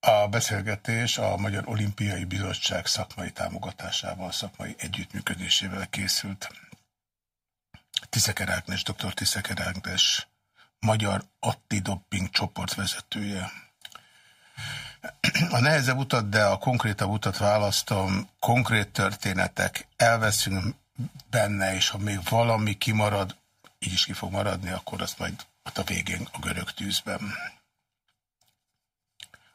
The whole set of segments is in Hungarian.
A beszélgetés a Magyar Olimpiai Bizottság szakmai támogatásával, szakmai együttműködésével készült. Tiszeker Ágnes, dr. Tiszeker Ágnes, Magyar Antidopping csoport vezetője. A nehezebb utat, de a konkrétabb utat választom, konkrét történetek, elveszünk benne, és ha még valami kimarad, így is ki fog maradni, akkor azt majd ott a végén a görög tűzben.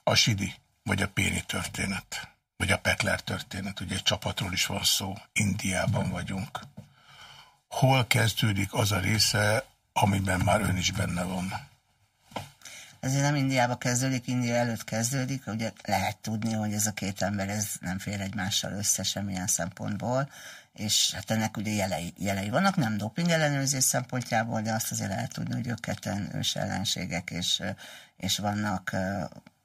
A Sidi, vagy a Péni történet, vagy a Pekler történet, ugye egy csapatról is van szó, Indiában vagyunk. Hol kezdődik az a része, amiben már ön is benne van? ezért nem Indiába kezdődik, India előtt kezdődik, ugye lehet tudni, hogy ez a két ember ez nem fér egymással össze semmilyen szempontból, és hát ennek ugye jelei, jelei vannak, nem doping ellenőrzés szempontjából, de azt azért lehet tudni, hogy ők ketten ős ellenségek, és, és vannak,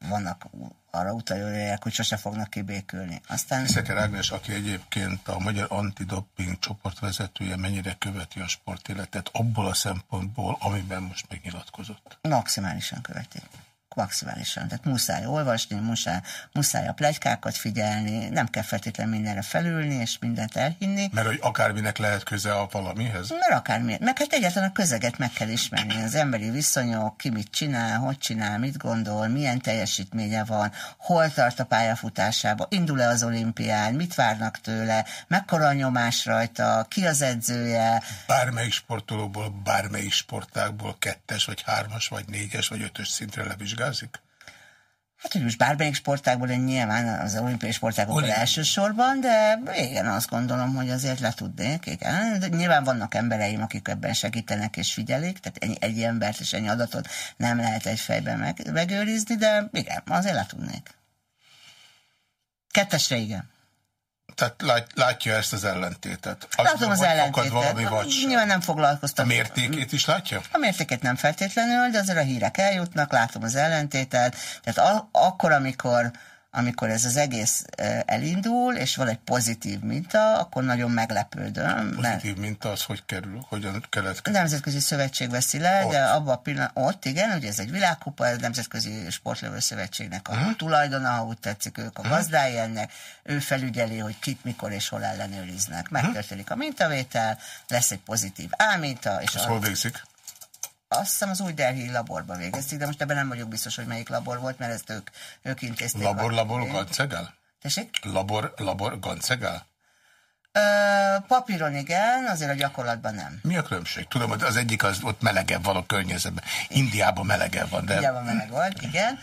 vannak arra utalják, hogy sose fognak kibékülni. Aztán... Szeker Ágnes, aki egyébként a Magyar Antidoping csoportvezetője, mennyire követi a sportéletet abból a szempontból, amiben most megnyilatkozott? Maximálisan követi maximálisan. Tehát muszáj olvasni, muszáj, muszáj a plegykákat figyelni, nem kell feltétlenül mindenre felülni, és mindent elhinni. Mert hogy akárminek lehet köze a valamihez? Mert akármi. Meg hát egyáltalán a közeget meg kell ismerni. Az emberi viszonyok, ki mit csinál, hogy csinál, mit gondol, milyen teljesítménye van, hol tart a pályafutásába, indul-e az olimpián, mit várnak tőle, mekkora a nyomás rajta, ki az edzője. Bármelyik sportolóból, bármelyik sportákból kettes, vagy hármas, vagy négyes, vagy ötös szintre levizsgál magyarázik? Hát, hogy most bármelyik sportágból, nyilván az olimpiai sportágokból Olim. elsősorban, de igen, azt gondolom, hogy azért le tudnék, igen. De nyilván vannak embereim, akik ebben segítenek és figyelik, tehát ennyi, egy embert és ennyi adatot nem lehet egy fejben meg, megőrizni, de igen, azért le tudnék. Kettesre igen. Tehát lát, látja ezt az ellentétet. Látom az ellentétet. valami vagy Nyilván nem foglalkoztam. A mértékét is látja? A mértéket nem feltétlenül, de azért a hírek eljutnak, látom az ellentétet. Tehát akkor, amikor amikor ez az egész elindul, és van egy pozitív minta, akkor nagyon meglepődöm. Pozitív mert... minta az hogy kerül? Hogyan keletkezik? A Nemzetközi Szövetség veszi le, ott. de abban a pillanat, ott igen, ugye ez egy világkupa, a Nemzetközi Sportlövő Szövetségnek a uh-huh. tulajdona, ha úgy tetszik, ők a uh-huh. gazdái ennek, ő felügyeli, hogy kit, mikor és hol ellenőriznek. Megtörténik a mintavétel, lesz egy pozitív álminta, és... Ez hol végzik? Azt hiszem az új Delhi laborba végezték, de most ebben nem vagyok biztos, hogy melyik labor volt, mert ezt ők, ők intézték. Labor, labor, gancegel? Tessék? Labor, labor, gancegel? Ö, papíron igen, azért a gyakorlatban nem. Mi a különbség? Tudom, hogy az egyik az ott melegebb van a környezetben. Indiában melegebb van, de... Indiában meleg volt, igen.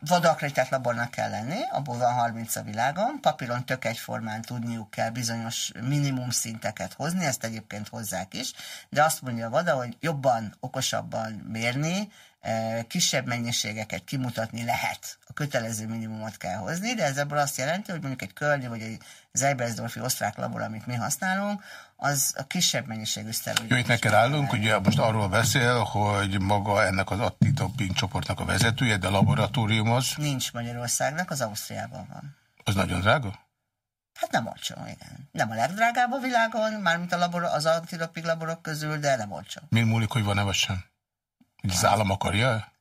Vadakreditált labornak kell lenni, abból van 30 a világon, papíron tök egyformán tudniuk kell bizonyos minimum szinteket hozni, ezt egyébként hozzák is, de azt mondja a VADA, hogy jobban, okosabban mérni, kisebb mennyiségeket kimutatni lehet. A kötelező minimumot kell hozni, de ez ebből azt jelenti, hogy mondjuk egy Kölni vagy egy Zeibersdorfi osztrák labor, amit mi használunk, az a kisebb mennyiségű szteroid. Jó, itt neked állunk, ugye most arról beszél, hogy maga ennek az antidoping csoportnak a vezetője, de a laboratórium az? Nincs Magyarországnak, az Ausztriában van. Az nagyon drága? Hát nem olcsó, igen. Nem a legdrágább a világon, mármint a labor, az antidoping laborok közül, de nem olcsó. Mi múlik, hogy van-e vagy sem? Az állam akarja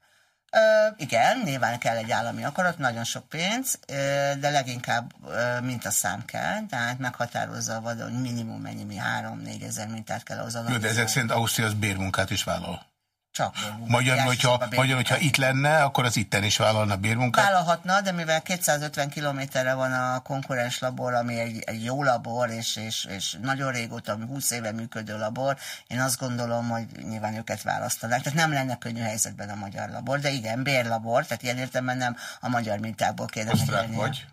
Ö, igen, nyilván kell egy állami akarat, nagyon sok pénz, ö, de leginkább ö, mint a szám kell, tehát meghatározza a vadon, hogy minimum mennyi, mi 3-4 ezer mintát kell ahhoz Jó, de ezek szerint Ausztria az bérmunkát is vállal. Csak Magyar, hogyha, magyar, hogyha itt lenne, akkor az itten is vállalna bérmunkát? Vállalhatna, de mivel 250 kilométerre van a konkurens labor, ami egy, egy jó labor, és, és, és nagyon régóta, 20 éve működő labor, én azt gondolom, hogy nyilván őket választanák. Tehát nem lenne könnyű helyzetben a magyar labor, de igen, bérlabor, tehát ilyen értelemben nem a magyar mintákból kéne Osztrák vagy?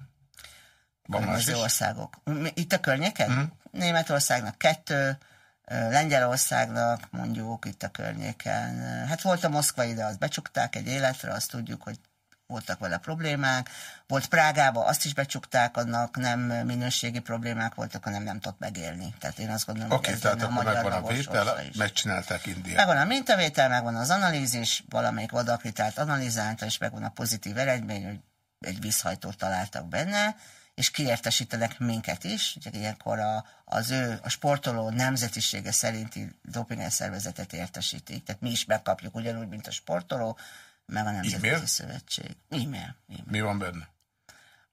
Van más országok. Itt a környéken? Mm. Németországnak kettő, Lengyelországnak mondjuk itt a környéken. Hát volt a moszkvai, de azt becsukták egy életre, azt tudjuk, hogy voltak vele problémák. Volt Prágába, azt is becsukták, annak nem minőségi problémák voltak, hanem nem tudott megélni. Tehát én azt gondolom, okay, hogy ez tehát a akkor megvan a vétel, megcsinálták Indiát. Megvan a mintavétel, megvan az analízis, valamelyik vadakritált analizálta, és megvan a pozitív eredmény, hogy egy vízhajtót találtak benne, és kiértesítenek minket is, ugye ilyenkor a, az ő, a sportoló nemzetisége szerinti doping szervezetet értesítik, tehát mi is megkapjuk ugyanúgy, mint a sportoló, meg a Nemzetközi E-mail? Szövetség. E-mail. e-mail. Mi van benne?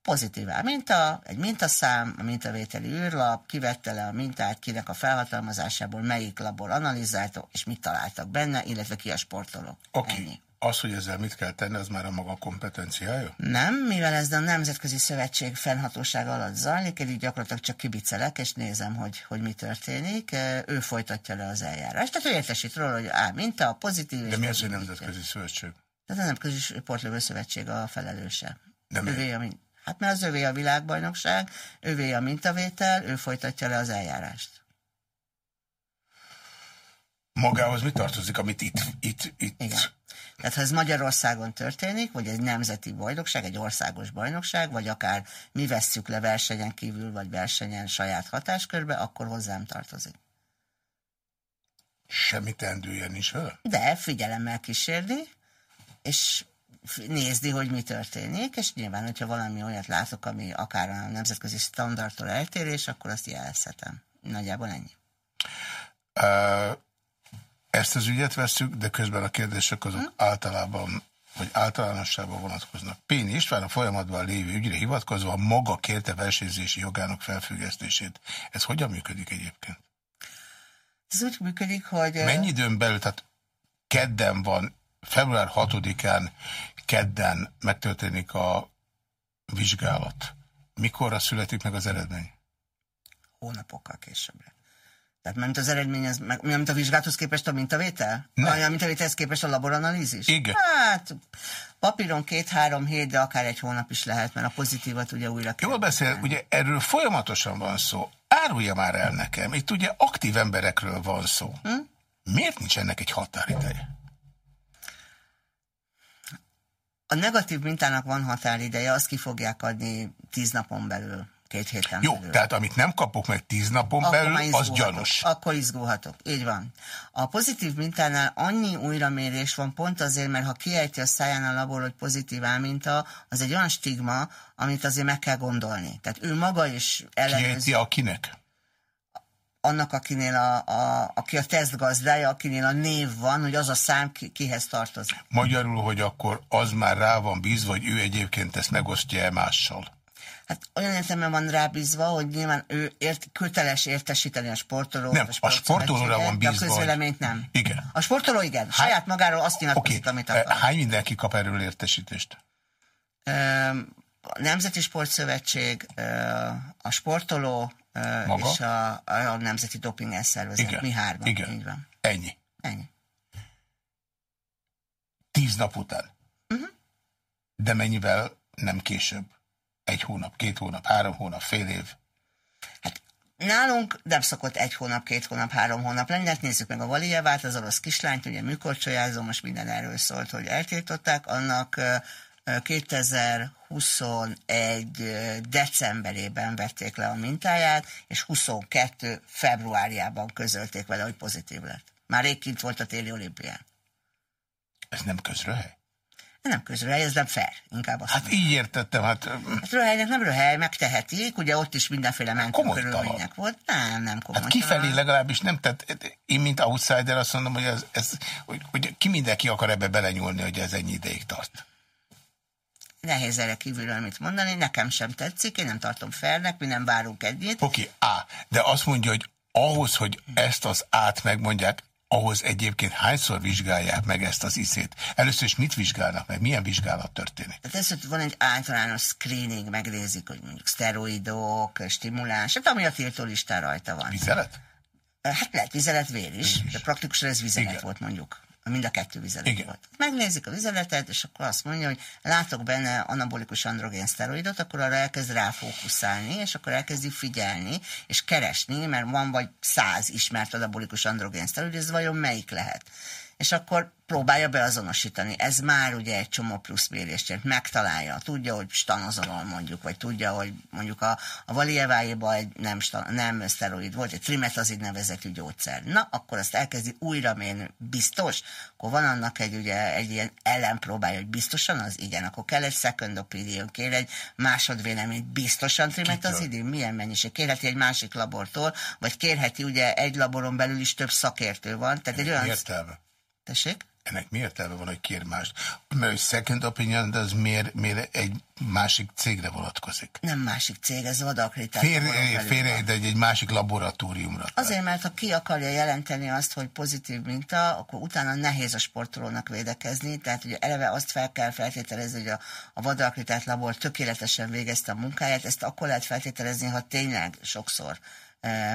Pozitív minta, egy mintaszám, a mintavételi űrlap, kivette le a mintát, kinek a felhatalmazásából, melyik labor analizálta, és mit találtak benne, illetve ki a sportoló. Oké. Ennyi. Az, hogy ezzel mit kell tenni, az már a maga kompetenciája? Nem, mivel ez a Nemzetközi Szövetség fennhatóság alatt zajlik, én így gyakorlatilag csak kibicelek, és nézem, hogy, hogy mi történik. Ő folytatja le az eljárást. Tehát ő értesít róla, hogy á, minta, pozitív. De mi az, hogy Nemzetközi Szövetség? Tehát a Nemzetközi Sportlövő Szövetség a felelőse. De? Övé a, hát mert az övé a világbajnokság, övé a mintavétel, ő folytatja le az eljárást. Magához mi tartozik, amit itt, itt, itt Igen. Tehát ha ez Magyarországon történik, vagy egy nemzeti bajnokság, egy országos bajnokság, vagy akár mi vesszük le versenyen kívül, vagy versenyen saját hatáskörbe, akkor hozzám tartozik. semmi teendője nincs vele? De figyelemmel kísérni, és nézni, hogy mi történik, és nyilván, hogyha valami olyat látok, ami akár a nemzetközi standardtól eltérés, akkor azt jelezhetem. Nagyjából ennyi. Uh, ezt az ügyet veszük, de közben a kérdések azok általában, vagy általánosságban vonatkoznak. Pény István a folyamatban lévő ügyre hivatkozva maga kérte versenyzési jogának felfüggesztését. Ez hogyan működik egyébként? Ez úgy működik, hogy... Mennyi időn belül, tehát kedden van, február 6-án kedden megtörténik a vizsgálat. Mikorra születik meg az eredmény? hónapokkal későbbre. Tehát mint az eredmény, az, meg, mint a vizsgálathoz képest a mintavétel? Nem. A mintavételhez képest a laboranalízis? Igen. Hát papíron két-három hét, de akár egy hónap is lehet, mert a pozitívat ugye újra kell. Jól beszél, ugye erről folyamatosan van szó. Árulja már el nekem, itt ugye aktív emberekről van szó. Hm? Miért nincs ennek egy határideje? A negatív mintának van határideje, azt ki fogják adni tíz napon belül, két héten Jó, belül. tehát amit nem kapok meg tíz napon Akkor belül, az gyanús. Akkor izgulhatok. Így van. A pozitív mintánál annyi újramérés van pont azért, mert ha kiejti a száján a labor, hogy pozitív álminta, az egy olyan stigma, amit azért meg kell gondolni. Tehát ő maga is ellenőrzi Kiejti akinek? annak, akinél a, a, aki a teszt gazdája, akinél a név van, hogy az a szám ki, kihez tartozik. Magyarul, hogy akkor az már rá van bízva, hogy ő egyébként ezt megosztja-e mással. Hát olyan értelemben van rábízva, hogy nyilván ő ért, köteles értesíteni a sportolót. Nem, a sportszövetséget, sportolóra van de bízva, a közvéleményt nem. Igen. A sportoló igen. Saját magáról azt nyilatkozik, amit okay. akar. hány mindenki kap erről értesítést? A Nemzeti Sportszövetség, ö, a sportoló ö, Maga? és a, a Nemzeti Doping Elszervezet. Igen. Mi hárman. Igen. Így van. Ennyi. Ennyi. Tíz nap után. Mhm. De mennyivel nem később? Egy hónap, két hónap, három hónap, fél év? Hát nálunk nem szokott egy hónap, két hónap, három hónap lenni. Hát nézzük meg a Valijevát, az orosz kislányt, ugye műkorcsolyázó, most minden erről szólt, hogy eltiltották. Annak ö, ö, 2021 ö, decemberében vették le a mintáját, és 22 februárjában közölték vele, hogy pozitív lett. Már rég kint volt a téli olimpián. Ez nem közröhely? Nem közül, ez nem fair, inkább azt Hát így értettem, hát Hát röhelynek nem röhely, megtehetik, ugye ott is mindenféle mentő Komolytalan. körülmények volt. Nem, nem komoly. Hát kifelé legalábbis nem, tehát én, mint outsider azt mondom, hogy, ez, ez, hogy, hogy ki mindenki akar ebbe belenyúlni, hogy ez ennyi ideig tart. Nehéz erre kívülről mit mondani, nekem sem tetszik, én nem tartom fairnek, mi nem várunk ennyit. Oké, á, de azt mondja, hogy ahhoz, hogy ezt az át megmondják, ahhoz egyébként hányszor vizsgálják meg ezt az iszét? Először is mit vizsgálnak meg? Milyen vizsgálat történik? Tehát ez, van egy általános screening, megnézik, hogy mondjuk szteroidok, stimuláns, hát ami a tiltó listán rajta van. Vizelet? Hát lehet vizelet, vér is, de praktikusan ez vizelet Igen. volt mondjuk. Mind a kettő vizelet Igen. volt. Megnézik a vizeletet, és akkor azt mondja, hogy látok benne anabolikus androgén szteroidot, akkor arra elkezd ráfókuszálni, és akkor elkezdi figyelni, és keresni, mert van vagy száz ismert anabolikus androgén szteroid, ez vajon melyik lehet? És akkor próbálja beazonosítani. Ez már ugye egy csomó plusz mérést jelent. Megtalálja, tudja, hogy stanozolol mondjuk, vagy tudja, hogy mondjuk a, a valievájéban egy nem, sta- nem szteroid volt, egy trimetazid nevezetű gyógyszer. Na, akkor azt elkezdi újra mérni. Biztos? Akkor van annak egy, ugye, egy ilyen ellenpróbája, hogy biztosan az igen, akkor kell egy second opinion, kér egy másodvéleményt, biztosan trimetazid, milyen mennyiség? Kérheti egy másik labortól, vagy kérheti ugye egy laboron belül is több szakértő van, tehát egy olyan... Értelme. Tessék? ennek mi értelme van, hogy kér mást? Mert hogy second opinion, de az miért, miért egy másik cégre vonatkozik? Nem másik cég, ez vadakritás. Félre, félre de egy, egy másik laboratóriumra. Azért, mert ha ki akarja jelenteni azt, hogy pozitív minta, akkor utána nehéz a sportolónak védekezni, tehát ugye eleve azt fel kell feltételezni, hogy a, a vadakritát labor tökéletesen végezte a munkáját, ezt akkor lehet feltételezni, ha tényleg sokszor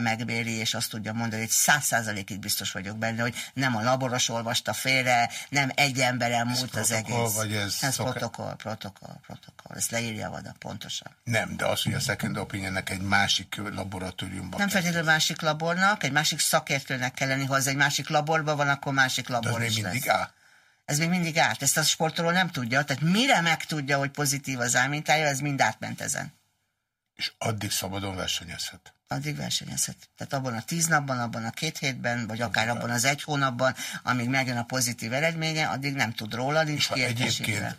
megbéri, és azt tudja mondani, hogy száz százalékig biztos vagyok benne, hogy nem a laboros olvasta félre, nem egy emberen múlt az egész. Vagy ez ez szoka... protokoll, protokoll, protokoll. Ezt leírja vada, pontosan. Nem, de az, hogy a second opinionnek egy másik laboratóriumban. Nem feltétlenül másik labornak, egy másik szakértőnek kell lenni, ha az egy másik laborban van, akkor másik labor de ez még mindig lesz. Á? Ez még mindig át. Ezt a sportoló nem tudja. Tehát mire megtudja, hogy pozitív az ámintája, ez mind átment ezen. És addig szabadon versenyezhet addig versenyezhet. Tehát abban a tíz napban, abban a két hétben, vagy akár abban az egy hónapban, amíg megjön a pozitív eredménye, addig nem tud róla, nincs egyébként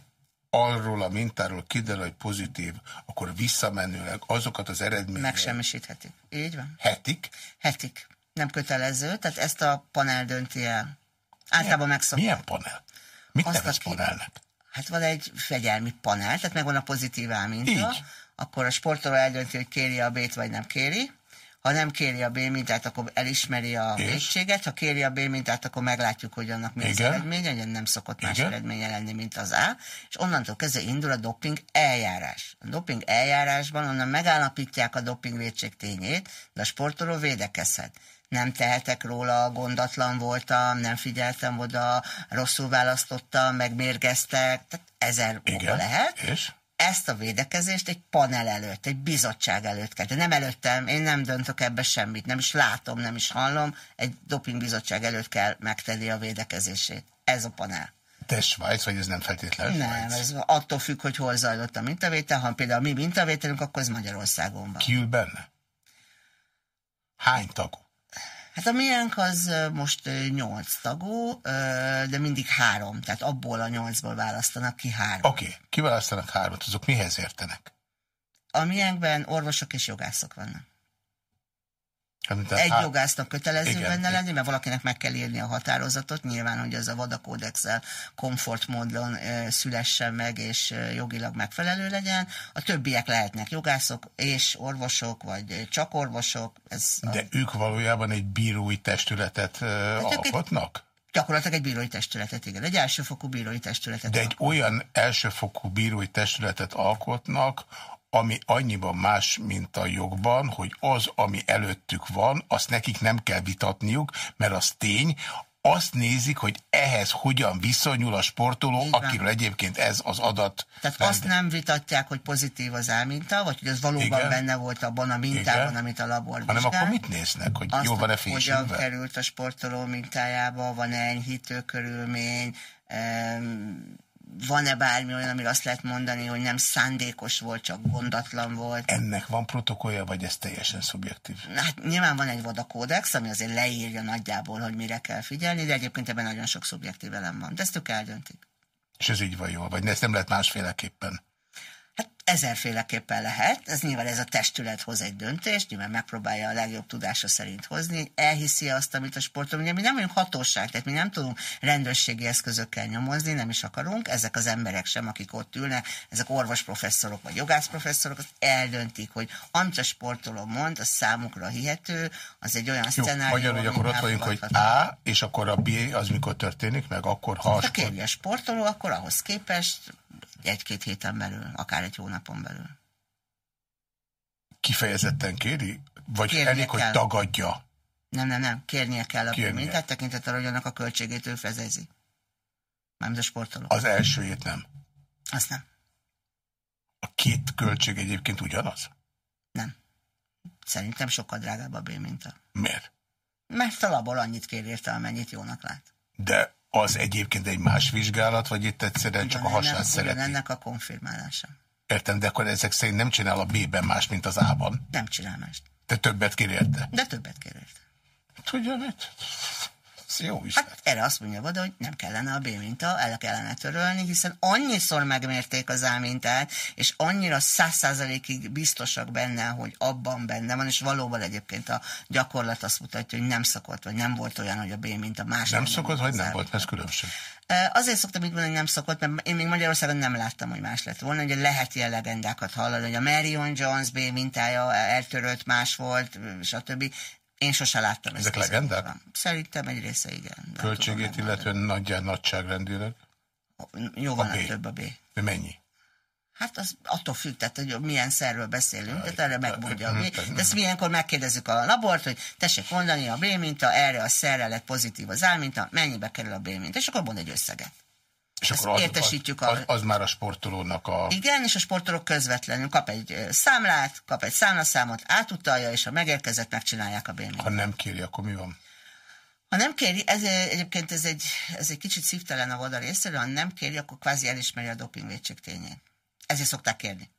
arról a mintáról kiderül, hogy pozitív, akkor visszamenőleg azokat az eredményeket... Megsemmisíthetik. Így van. Hetik? Hetik. Nem kötelező, tehát ezt a panel dönti el. Általában megszokott. Milyen panel? Mit Azt nevez panelnek? Hát van egy fegyelmi panel, tehát megvan a pozitív álminta. Így. Akkor a sportoló eldönti, hogy kéri a B-t, vagy nem kéri ha nem kéri a B mintát, akkor elismeri a végséget, ha kéri a B mintát, akkor meglátjuk, hogy annak mi az eredménye, hogy nem szokott más Igen. eredménye lenni, mint az A, és onnantól kezdve indul a doping eljárás. A doping eljárásban onnan megállapítják a doping védség tényét, de a sportoló védekezhet nem tehetek róla, gondatlan voltam, nem figyeltem oda, rosszul választottam, megmérgeztek, tehát ezer Igen. oka lehet. És? Ezt a védekezést egy panel előtt, egy bizottság előtt kell. De nem előttem, én nem döntök ebbe semmit, nem is látom, nem is hallom, egy dopingbizottság előtt kell megtenni a védekezését. Ez a panel. De Svájc, vagy ez nem feltétlenül Nem, ez attól függ, hogy hol zajlott a mintavétel. Ha például mi mintavételünk, akkor ez Magyarországon van. Ki ül benne? Hány tagú? Hát a miénk az most nyolc tagú, de mindig három, tehát abból a nyolcból választanak ki három. Oké, okay. kiválasztanak hármat, azok mihez értenek? A miénkben orvosok és jogászok vannak. Hát, egy há... jogásznak kötelező igen, benne lenni, mert valakinek meg kell írni a határozatot, nyilván, hogy az a vadakódexel komfortmódon szülessen meg, és jogilag megfelelő legyen. A többiek lehetnek jogászok és orvosok, vagy csak orvosok. Ez De a... ők valójában egy bírói testületet e, alkotnak? Egy, gyakorlatilag egy bírói testületet, igen. Egy elsőfokú bírói testületet. De egy alkotnak. olyan elsőfokú bírói testületet alkotnak, ami annyiban más, mint a jogban, hogy az, ami előttük van, azt nekik nem kell vitatniuk, mert az tény, azt nézik, hogy ehhez hogyan viszonyul a sportoló, akiről egyébként ez az adat. Tehát rende. azt nem vitatják, hogy pozitív az elminta, vagy hogy az valóban Igen. benne volt abban a mintában, Igen. amit a labor Hanem akkor mit néznek, hogy azt, jól van-e fésülve? Hogyan került a sportoló mintájába, van-e enyhítő körülmény, um, van-e bármi olyan, amire azt lehet mondani, hogy nem szándékos volt, csak gondatlan volt. Ennek van protokollja, vagy ez teljesen szubjektív? Hát nyilván van egy vodakódex, ami azért leírja nagyjából, hogy mire kell figyelni, de egyébként ebben nagyon sok szubjektív elem van. De ezt ők eldöntik. És ez így van jól, vagy ezt nem lehet másféleképpen? Hát ezerféleképpen lehet, ez nyilván ez a testület hoz egy döntést, nyilván megpróbálja a legjobb tudása szerint hozni, elhiszi azt, amit a sportoló, ugye mi nem vagyunk hatóság, tehát mi nem tudunk rendőrségi eszközökkel nyomozni, nem is akarunk, ezek az emberek sem, akik ott ülnek, ezek orvosprofesszorok vagy jogászprofesszorok, azt eldöntik, hogy amit a sportoló mond, az számukra hihető, az egy olyan Jó, szenárió, Magyar, hogy akkor ott vagyunk, hogy A, és akkor a B az mikor történik meg, akkor ha... Ha kéri a sportoló, akkor ahhoz képest egy-két héten belül, akár egy hónapon belül. Kifejezetten kéri? Vagy Kérnie elég, kell. hogy tagadja? Nem, nem, nem. Kérnie kell a mintát, tekintettel, hogy annak a költségét ő fezezi. Mármint a sportoló. Az elsőjét nem? Azt nem. A két költség egyébként ugyanaz? Nem. Szerintem sokkal drágább a B-minta. Miért? Mert a labor annyit kér érte, amennyit jónak lát. De az egyébként egy más vizsgálat, vagy itt egyszerűen csak a hasát szereti? ennek a konfirmálása. Értem, de akkor ezek szerint nem csinál a B-ben más, mint az A-ban? Nem csinál más. Te többet kér érte? De többet kér érte. Tudja mit? Ez jó is. Hát erre azt mondja Vada, hogy nem kellene a B minta, el kellene törölni, hiszen annyiszor megmérték az A mintát, és annyira száz százalékig biztosak benne, hogy abban benne van, és valóban egyébként a gyakorlat azt mutatja, hogy nem szokott, vagy nem volt olyan, hogy a B minta más. Nem szokott, vagy nem volt, ez különbség? Azért szoktam így mondani, hogy nem szokott, mert én még Magyarországon nem láttam, hogy más lett volna. Ugye lehet ilyen legendákat hallani, hogy a Marion Jones B mintája eltörölt, más volt, stb. Én sose láttam Ezek ezt. legendák? Szerintem egy része igen. Költségét illetve nagyján nagyságrendileg? Jó van a, a több a B. De mennyi? Hát az attól függ, tehát, hogy milyen szerről beszélünk, tehát erre megmondja a B. De ezt milyenkor megkérdezzük a labort, hogy tessék mondani a B minta, erre a szerre lett pozitív az A minta, mennyibe kerül a B minta, és akkor mond egy összeget. És akkor az, értesítjük az, az, az már a sportolónak a... Igen, és a sportolók közvetlenül kap egy számlát, kap egy számlaszámot, átutalja, és ha megérkezett, megcsinálják a bénét. Ha nem kéri, akkor mi van? Ha nem kéri, ez, egyébként ez egy, ez egy kicsit szívtelen a voda részéről, ha nem kéri, akkor kvázi elismeri a dopingvédség tényét. Ezért szokták kérni.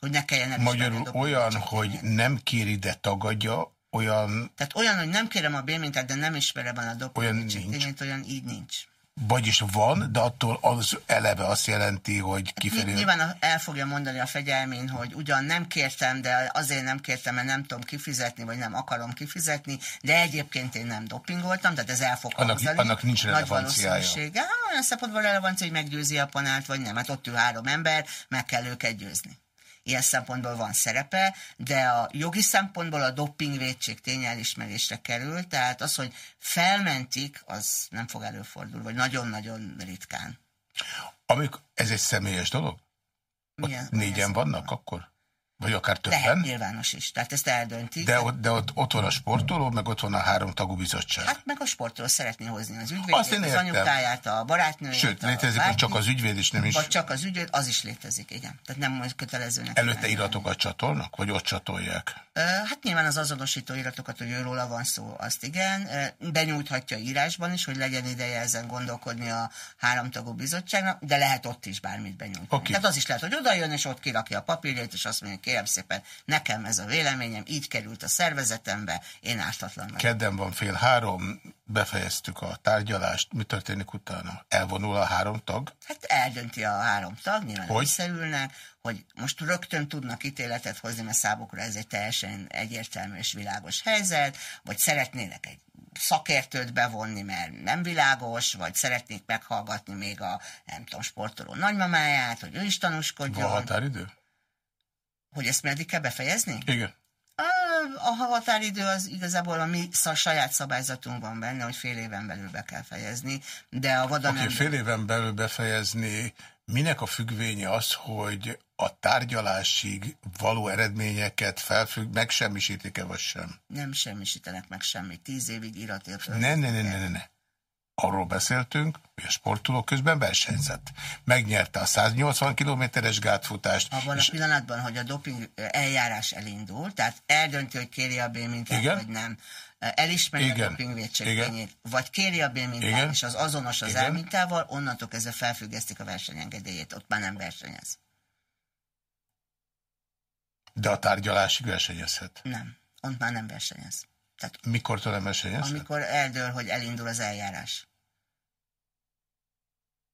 Hogy ne kelljen Magyarul olyan, hogy nem kéri, de tagadja, olyan... Tehát olyan, hogy nem kérem a bélmintát, de nem ismerem a dopingvédség tényét, olyan így nincs. Vagyis van, de attól az eleve azt jelenti, hogy kifelé... Nyilván el fogja mondani a fegyelmén, hogy ugyan nem kértem, de azért nem kértem, mert nem tudom kifizetni, vagy nem akarom kifizetni, de egyébként én nem dopingoltam, tehát ez el fog annak, hangzani. Annak nincs relevanciája. Hát, olyan szempontból relevancia, hogy meggyőzi a panált, vagy nem. Hát ott ül három ember, meg kell őket győzni ilyen szempontból van szerepe, de a jogi szempontból a doppingvédség tény elismerésre kerül, tehát az, hogy felmentik, az nem fog előfordulni, vagy nagyon-nagyon ritkán. Amik, ez egy személyes dolog? Milyen, négyen vannak akkor? Vagy akár többen? Lehet nyilvános is, tehát ezt eldöntik. De, ott, de ott, ott van a sportoló, meg ott van a három tagú bizottság. Hát meg a sportoló szeretné hozni az ügyvédjét, az anyukáját, a barátnőjét. Sőt, létezik, hogy csak az ügyvéd is nem is. Vagy csak az ügyvéd, az is létezik, igen. Tehát nem kötelezőnek. Előtte iratokat csatolnak, vagy ott csatolják? Hát nyilván az azonosító iratokat, hogy őróla van szó, azt igen. Benyújthatja írásban is, hogy legyen ideje ezen gondolkodni a háromtagú bizottságnak, de lehet ott is bármit benyújtani. Okay. Tehát az is lehet, hogy oda jön, és ott kirakja a papírját, és azt mondja, kérem szépen, nekem ez a véleményem, így került a szervezetembe, én ártatlan. Kedden van fél három, befejeztük a tárgyalást, mi történik utána? Elvonul a három tag? Hát eldönti a három tag, nyilván hogy? visszaülnek, hogy most rögtön tudnak ítéletet hozni, mert számukra ez egy teljesen egyértelmű és világos helyzet, vagy szeretnének egy szakértőt bevonni, mert nem világos, vagy szeretnék meghallgatni még a, nem tudom, sportoló nagymamáját, hogy ő is tanúskodjon. Van határidő? Hogy ezt meddig kell befejezni? Igen. A, a határidő az igazából a mi saját szabályzatunkban benne, hogy fél éven belül be kell fejezni, de a vada okay, nem... fél éven belül befejezni, minek a függvénye az, hogy a tárgyalásig való eredményeket felfügg, megsemmisítik-e vagy sem? Nem semmisítenek meg semmit. Tíz évig iratért. Ne, ne, ne, ne, ne, ne arról beszéltünk, hogy a sportoló közben versenyzett. Megnyerte a 180 kilométeres gátfutást. Abban és... a pillanatban, hogy a doping eljárás elindul, tehát eldönti, hogy kéri a B-mintát, vagy nem, elismeri Igen. a doping védségényét, vagy kéri a B-mintát, és az azonos az elmintával, onnantól kezdve felfüggesztik a versenyengedélyét, ott már nem versenyez. De a tárgyalásig versenyezhet? Nem, ott már nem versenyez. Tehát, Mikor nem versenyezhet? Amikor eldől, hogy elindul az eljárás.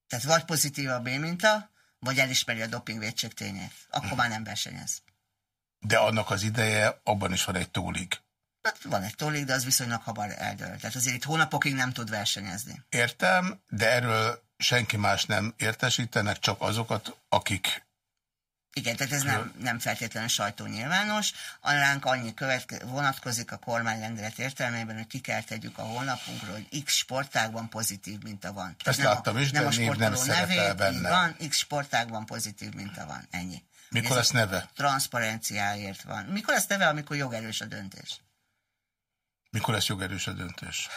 Tehát vagy pozitív a B-minta, vagy elismeri a dopingvédség tényét. Akkor hmm. már nem versenyez. De annak az ideje, abban is van egy tólig. Hát van egy tólig, de az viszonylag hamar eldől. Tehát azért itt hónapokig nem tud versenyezni. Értem, de erről senki más nem értesítenek, csak azokat, akik igen, tehát ez nem, nem feltétlenül sajtó nyilvános. Ránk annyi követke, vonatkozik a kormányrendelet értelmében, hogy ki kell tegyük a honlapunkról, hogy X sportágban pozitív minta van. Ezt nem láttam a, is, nem de a név nem nevét, benne. Van, X sportágban pozitív minta van. Ennyi. Mikor lesz neve? Transzparenciáért van. Mikor lesz neve, amikor jogerős a döntés? Mikor lesz jogerős a döntés?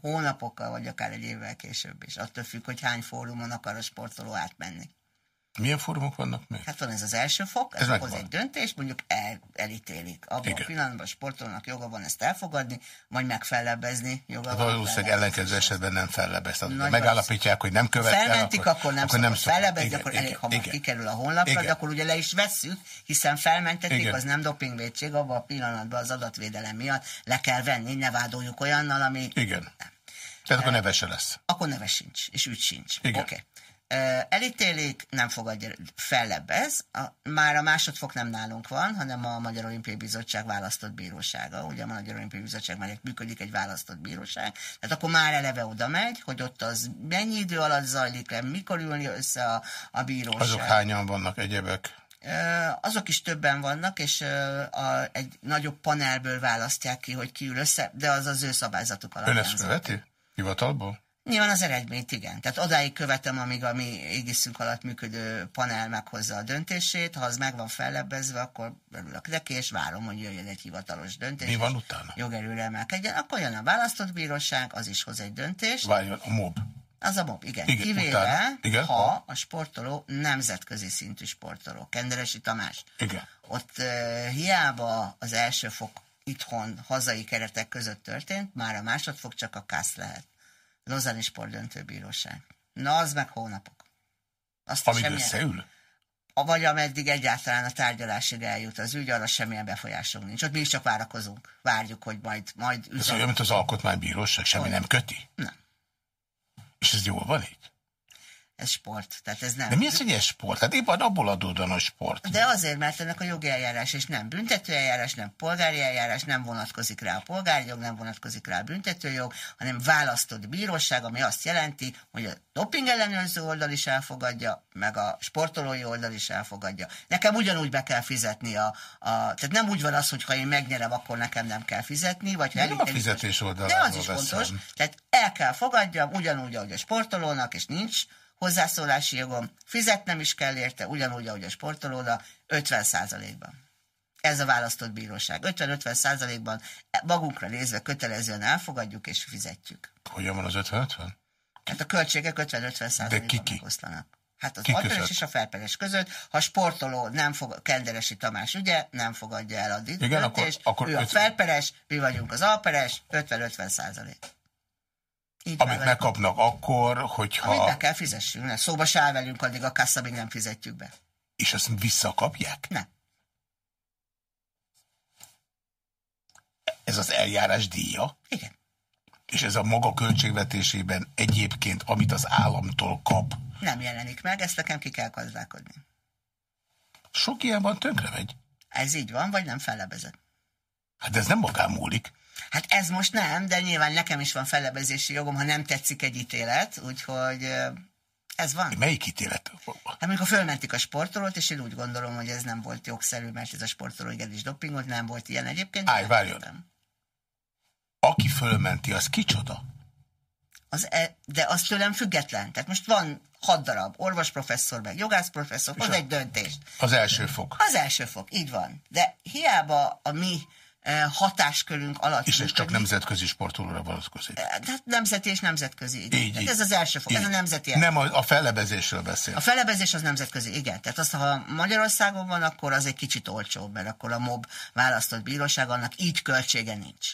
Hónapokkal, vagy akár egy évvel később is. Attól függ, hogy hány fórumon akar a sportoló átmenni. Milyen fórumok vannak még? Hát van ez az első fok, ez, ez hoz egy döntés, mondjuk el, elítélik. Abban Igen. a pillanatban a sportolónak joga van ezt elfogadni, majd megfellebbezni joga hát van. Valószínűleg ellenkező esetben nem fellebez. Megállapítják, hogy nem követel. Felmentik, akkor, akkor nem, akkor nem fellebezni, akkor igen, elég hamar igen. kikerül a honlapra, igen. de akkor ugye le is vesszük, hiszen felmentették, igen. az nem dopingvédség, abban a pillanatban az adatvédelem miatt le kell venni, ne vádoljuk olyannal, ami... Igen. Nem. Tehát akkor nevese lesz. Akkor neves sincs, és ügy sincs. Oké. Okay elítélik, nem fogadja, fellebbez. A, már a másodfok nem nálunk van, hanem a Magyar Olimpiai Bizottság választott bírósága. Ugye a Magyar Olimpiai Bizottság már működik egy választott bíróság. Tehát akkor már eleve oda megy, hogy ott az mennyi idő alatt zajlik le, mikor ülni össze a, a bíróság. Azok hányan vannak egyebek? Azok is többen vannak, és a, egy nagyobb panelből választják ki, hogy ki ül össze, de az az ő szabályzatuk alapján. Ön ezt követi? Hivatalból? Nyilván az eredményt igen. Tehát odáig követem, amíg a mi égiszünk alatt működő panel meghozza a döntését. Ha az meg van fellebbezve, akkor örülök neki, és várom, hogy jöjjön egy hivatalos döntés. Mi van utána? Jogerőre emelkedjen. Akkor jön a választott bíróság, az is hoz egy döntést. Várjon, a MOB. Az a MOB, igen. igen Kivéve, igen? ha a sportoló nemzetközi szintű sportoló. Kenderesi Tamás. Igen. Ott uh, hiába az első fok itthon, hazai keretek között történt, már a másodfok csak a KASZ lehet. Lozani Sportdöntőbíróság. Na, az meg hónapok. Azt Amíg semmilyen... összeül? A, vagy ameddig egyáltalán a tárgyalásig eljut az ügy, arra semmilyen befolyásunk nincs. Ott mi is csak várakozunk. Várjuk, hogy majd, majd Ez olyan, mint az alkotmánybíróság, semmi olyan. nem köti? Nem. És ez jól van így? Ez sport. Tehát ez nem. De mi az, hogy ez sport? Hát éppen abból adódóan a sport. De azért, mert ennek a jogi eljárás, és nem büntetőeljárás, nem polgári eljárás, nem vonatkozik rá a polgári jog, nem vonatkozik rá a büntetőjog, hanem választott bíróság, ami azt jelenti, hogy a doping ellenőrző oldal is elfogadja, meg a sportolói oldal is elfogadja. Nekem ugyanúgy be kell fizetni a, a tehát nem úgy van az, hogy ha én megnyerem, akkor nekem nem kell fizetni, vagy ha nem a fizetés oldal. De az is veszem. fontos. Tehát el kell fogadjam, ugyanúgy, ahogy a sportolónak, és nincs hozzászólási jogom, fizetnem is kell érte, ugyanúgy, ahogy a sportolóda, 50%-ban. Ez a választott bíróság. 50-50 százalékban magunkra nézve kötelezően elfogadjuk és fizetjük. Hogyan van az 50-50? Hát a költségek 50-50 százalékban megoszlanak. Hát az alperes és a felperes között, ha sportoló nem fog, Kenderesi Tamás ugye, nem fogadja el a döntést, Igen, akkor, akkor ő a felperes, mi vagyunk az alperes, 50-50 százalék. Így amit megkapnak akkor, hogyha... Amit be kell fizessünk. Szóba se áll velünk, addig a kassa még nem fizetjük be. És azt visszakapják? Nem. Ez az eljárás díja? Igen. És ez a maga költségvetésében egyébként, amit az államtól kap? Nem jelenik meg, ezt nekem ki kell gazdálkodni. Sok ilyen van, tönkre megy. Ez így van, vagy nem fellebezett? Hát ez nem magán múlik. Hát ez most nem, de nyilván nekem is van fellebezési jogom, ha nem tetszik egy ítélet, úgyhogy ez van. Melyik ítélet? Hát amikor fölmentik a sportolót, és én úgy gondolom, hogy ez nem volt jogszerű, mert ez a sportoló igenis dopingolt, nem volt ilyen egyébként. Állj, várjon. Aki fölmenti, az kicsoda? Az e, de az tőlem független. Tehát most van hat darab orvosprofesszor, meg jogászprofesszor, az egy döntés. Az első fok. Az első fok, így van. De hiába a mi hatáskörünk alatt. És ez csak nemzetközi sportolóra vonatkozik. Hát nemzeti és nemzetközi. Igen. Így, így. Ez az első fok, így. ez a nemzeti. Nem a, a fellebezésről beszél. A fellebezés az nemzetközi, igen. Tehát azt, ha Magyarországon van, akkor az egy kicsit olcsóbb, mert akkor a MOB választott bíróság, annak így költsége nincs.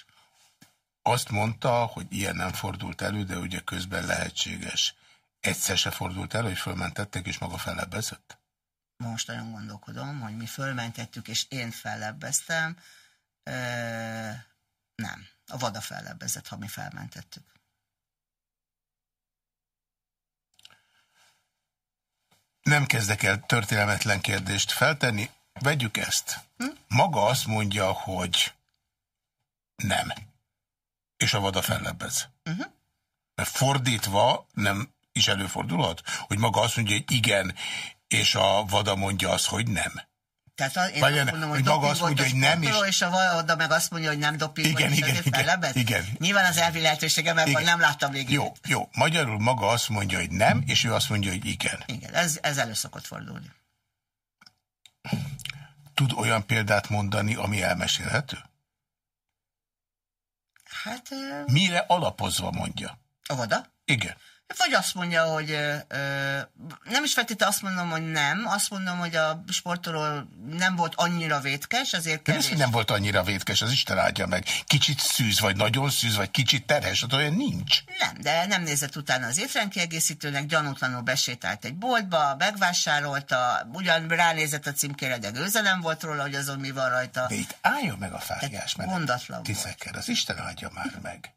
Azt mondta, hogy ilyen nem fordult elő, de ugye közben lehetséges. Egyszer se fordult elő, hogy fölmentettek, és maga fellebbezett? Most nagyon gondolkodom, hogy mi fölmentettük, és én fellebbeztem nem. A vada fellebbezett, ha mi felmentettük. Nem kezdek el történelmetlen kérdést feltenni. Vegyük ezt. Hm? Maga azt mondja, hogy nem. És a vada fellebbez. Uh -huh. Mert fordítva nem is előfordulhat, hogy maga azt mondja, hogy igen, és a vada mondja azt, hogy nem. Tehát én Vagy azt mondom, hogy, maga azt mondja, hogy nem is. És a oda meg azt mondja, hogy nem doping, igen, igen, igen, igen. Nyilván az elvi lehetőségem ebben nem láttam végig. Jó, jó. Magyarul maga azt mondja, hogy nem, és ő azt mondja, hogy igen. Igen, ez, ez elő szokott fordulni. Tud olyan példát mondani, ami elmesélhető? Hát... Mire alapozva mondja? A vada? Igen. Vagy azt mondja, hogy ö, ö, nem is feltétlenül azt mondom, hogy nem, azt mondom, hogy a sportoló nem volt annyira vétkes, azért kevés. Nem, nem volt annyira vétkes, az Isten áldja meg. Kicsit szűz, vagy nagyon szűz, vagy kicsit terhes, ott olyan nincs. Nem, de nem nézett utána az étrendkiegészítőnek, gyanútlanul besétált egy boltba, megvásárolta, ugyan ránézett a címkére, de gőze nem volt róla, hogy azon mi van rajta. De itt álljon meg a fájás, mert gondatlan az Isten áldja már meg.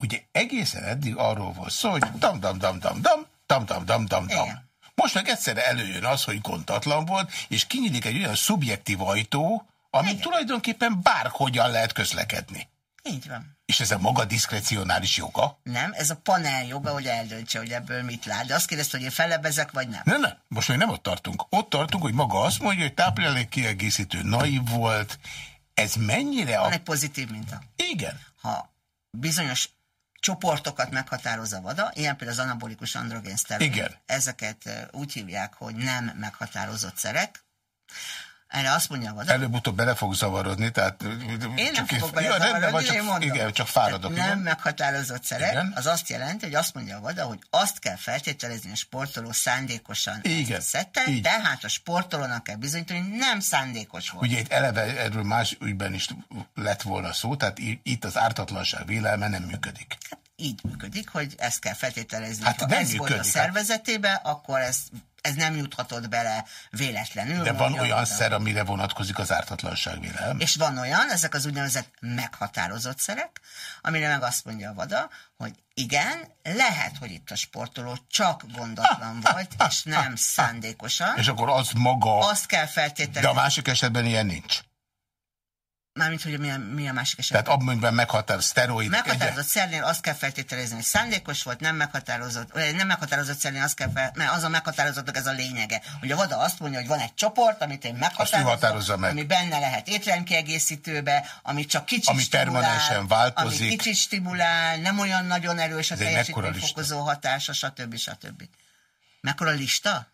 Ugye egészen eddig arról volt szó, hogy dam dam dam dam dam, dam dam dam dam dam. Most meg egyszerre előjön az, hogy gondatlan volt, és kinyílik egy olyan szubjektív ajtó, amit Igen. tulajdonképpen bárhogyan lehet közlekedni. Így van. És ez a maga diszkrecionális joga? Nem, ez a panel joga, hogy eldöntse, hogy ebből mit lát. De azt kérdezte, hogy én felebezek, vagy nem? Nem, nem, most még nem ott tartunk. Ott tartunk, hogy maga azt mondja, hogy táplálék kiegészítő naív volt. Ez mennyire... A... Van egy pozitív minta. Igen. Ha bizonyos csoportokat meghatározza a vada, ilyen például az anabolikus androgén Igen. Ezeket úgy hívják, hogy nem meghatározott szerek. Erre azt mondja a vada. Előbb-utóbb bele fog zavarodni, tehát... Én nem fogok bele zavarodni, csak, én mondom. Igen, csak fáradok. Tehát nem meghatározott szerek, igen. az azt jelenti, hogy azt mondja a vada, hogy azt kell feltételezni, a sportoló szándékosan igen. szedte, tehát a sportolónak kell bizonyítani, hogy nem szándékos volt. Ugye itt eleve erről más ügyben is lett volna szó, tehát itt az ártatlanság vélelme nem működik. Hát így működik, hogy ezt kell feltételezni. Hát ha ez működik, volt a hát- szervezetébe, akkor ez ez nem juthatott bele véletlenül. De van olyan szer, amire vonatkozik az ártatlanság vélem. És van olyan, ezek az úgynevezett meghatározott szerek, amire meg azt mondja a vada, hogy igen, lehet, hogy itt a sportoló csak gondatlan volt, és nem szándékosan. És akkor az maga... Azt kell feltételezni. De a másik esetben ilyen nincs. Mármint, hogy mi a, mi a másik eset. Tehát abban meghatározott szteroid. Meghatározott szernél azt kell feltételezni, hogy szándékos volt, nem meghatározott, nem meghatározott szernél azt kell fel, mert az a meghatározottak ez a lényege. Ugye a VADA azt mondja, hogy van egy csoport, amit én meghatározom, meg. ami benne lehet étrendkiegészítőbe, ami csak kicsit ami stimulál, permanensen változik. Ami kicsit stimulál, nem olyan nagyon erős a teljesítményfokozó hatása, stb. stb. Mekkora lista?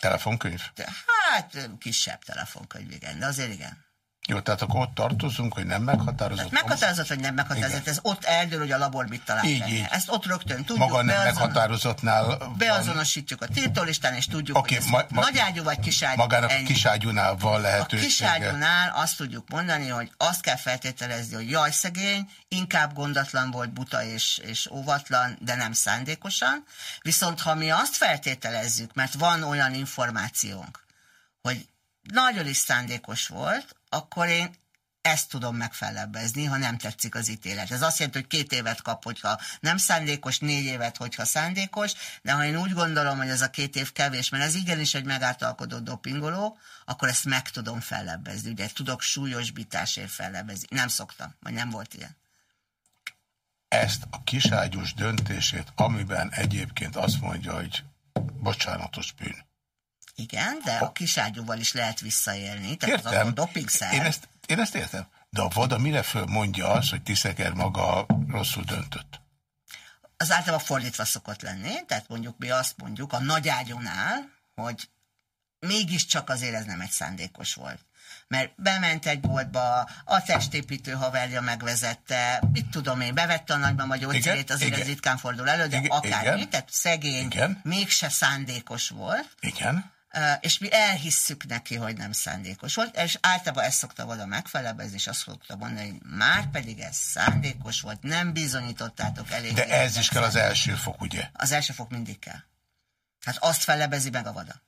Telefonkönyv? Hát kisebb telefonkönyv, igen, de azért igen. Jó, tehát akkor ott tartozunk, hogy nem meghatározott. Tehát meghatározott, vagy nem meghatározott. Igen. Ez ott eldől, hogy a labor mit talál így, Így. Ezt ott rögtön tudjuk. Maga nem beazon... meghatározottnál. Beazonosítjuk a tiltólistán, és tudjuk, okay, hogy ma, ma, nagyágyú vagy kiságyú. Magának ennyi. a kiságyúnál van lehetőség. A kiságyúnál azt tudjuk mondani, hogy azt kell feltételezni, hogy jaj szegény, inkább gondatlan volt, buta és, és óvatlan, de nem szándékosan. Viszont ha mi azt feltételezzük, mert van olyan információnk, hogy nagyon is szándékos volt, akkor én ezt tudom megfelebbezni, ha nem tetszik az ítélet. Ez azt jelenti, hogy két évet kap, hogyha nem szándékos, négy évet, hogyha szándékos, de ha én úgy gondolom, hogy ez a két év kevés, mert ez igenis egy megáltalkodott dopingoló, akkor ezt meg tudom fellebbezni. Ugye tudok súlyosbításért fellebbezni. Nem szoktam, vagy nem volt ilyen. Ezt a kiságyos döntését, amiben egyébként azt mondja, hogy bocsánatos bűn igen, de a kiságyúval is lehet visszaélni. Tehát értem. Az Én ezt, én ezt értem. De a vada mire föl mondja azt, hogy Tiszeker maga rosszul döntött? Az általában fordítva szokott lenni, tehát mondjuk mi azt mondjuk a nagy ágyonál, hogy mégiscsak azért ez nem egy szándékos volt. Mert bement egy boltba, a testépítő haverja megvezette, mit tudom én, bevette a nagymama gyógyszerét, azért igen. ez ritkán fordul elő, de igen, akármi, igen. tehát szegény, igen. mégse szándékos volt. Igen és mi elhisszük neki, hogy nem szándékos volt, és általában ezt szokta volna megfelebezni, és azt szokta mondani, hogy már pedig ez szándékos volt, nem bizonyítottátok elég. De ez is kell az első fok, ugye? Az első fok mindig kell. Hát azt felebezi meg a vada.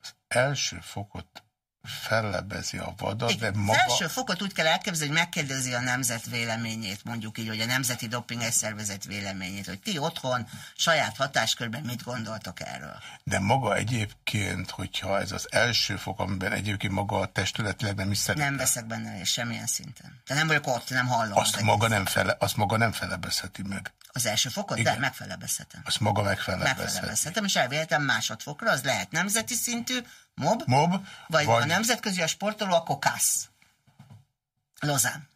Az első fokot fellebezi a vadat, de maga... Az első fokot úgy kell elképzelni, hogy megkérdezi a nemzet véleményét, mondjuk így, hogy a Nemzeti Doping Szervezet véleményét, hogy ti otthon saját hatáskörben mit gondoltok erről. De maga egyébként, hogyha ez az első fok, amiben egyébként maga a testületileg nem is szerepel. Nem veszek benne és semmilyen szinten. De nem vagyok ott, nem hallom. Azt, maga nem, fele, azt maga nem felebezheti meg. Az első fokot? Igen. De megfelebezhetem. Azt maga megfelebezheti. Megfelebezhetem, és elvihetem másodfokra, az lehet nemzeti szintű, mob, mob vagy, vagy a nemzetközi a sportoló, a kokász. Lozán.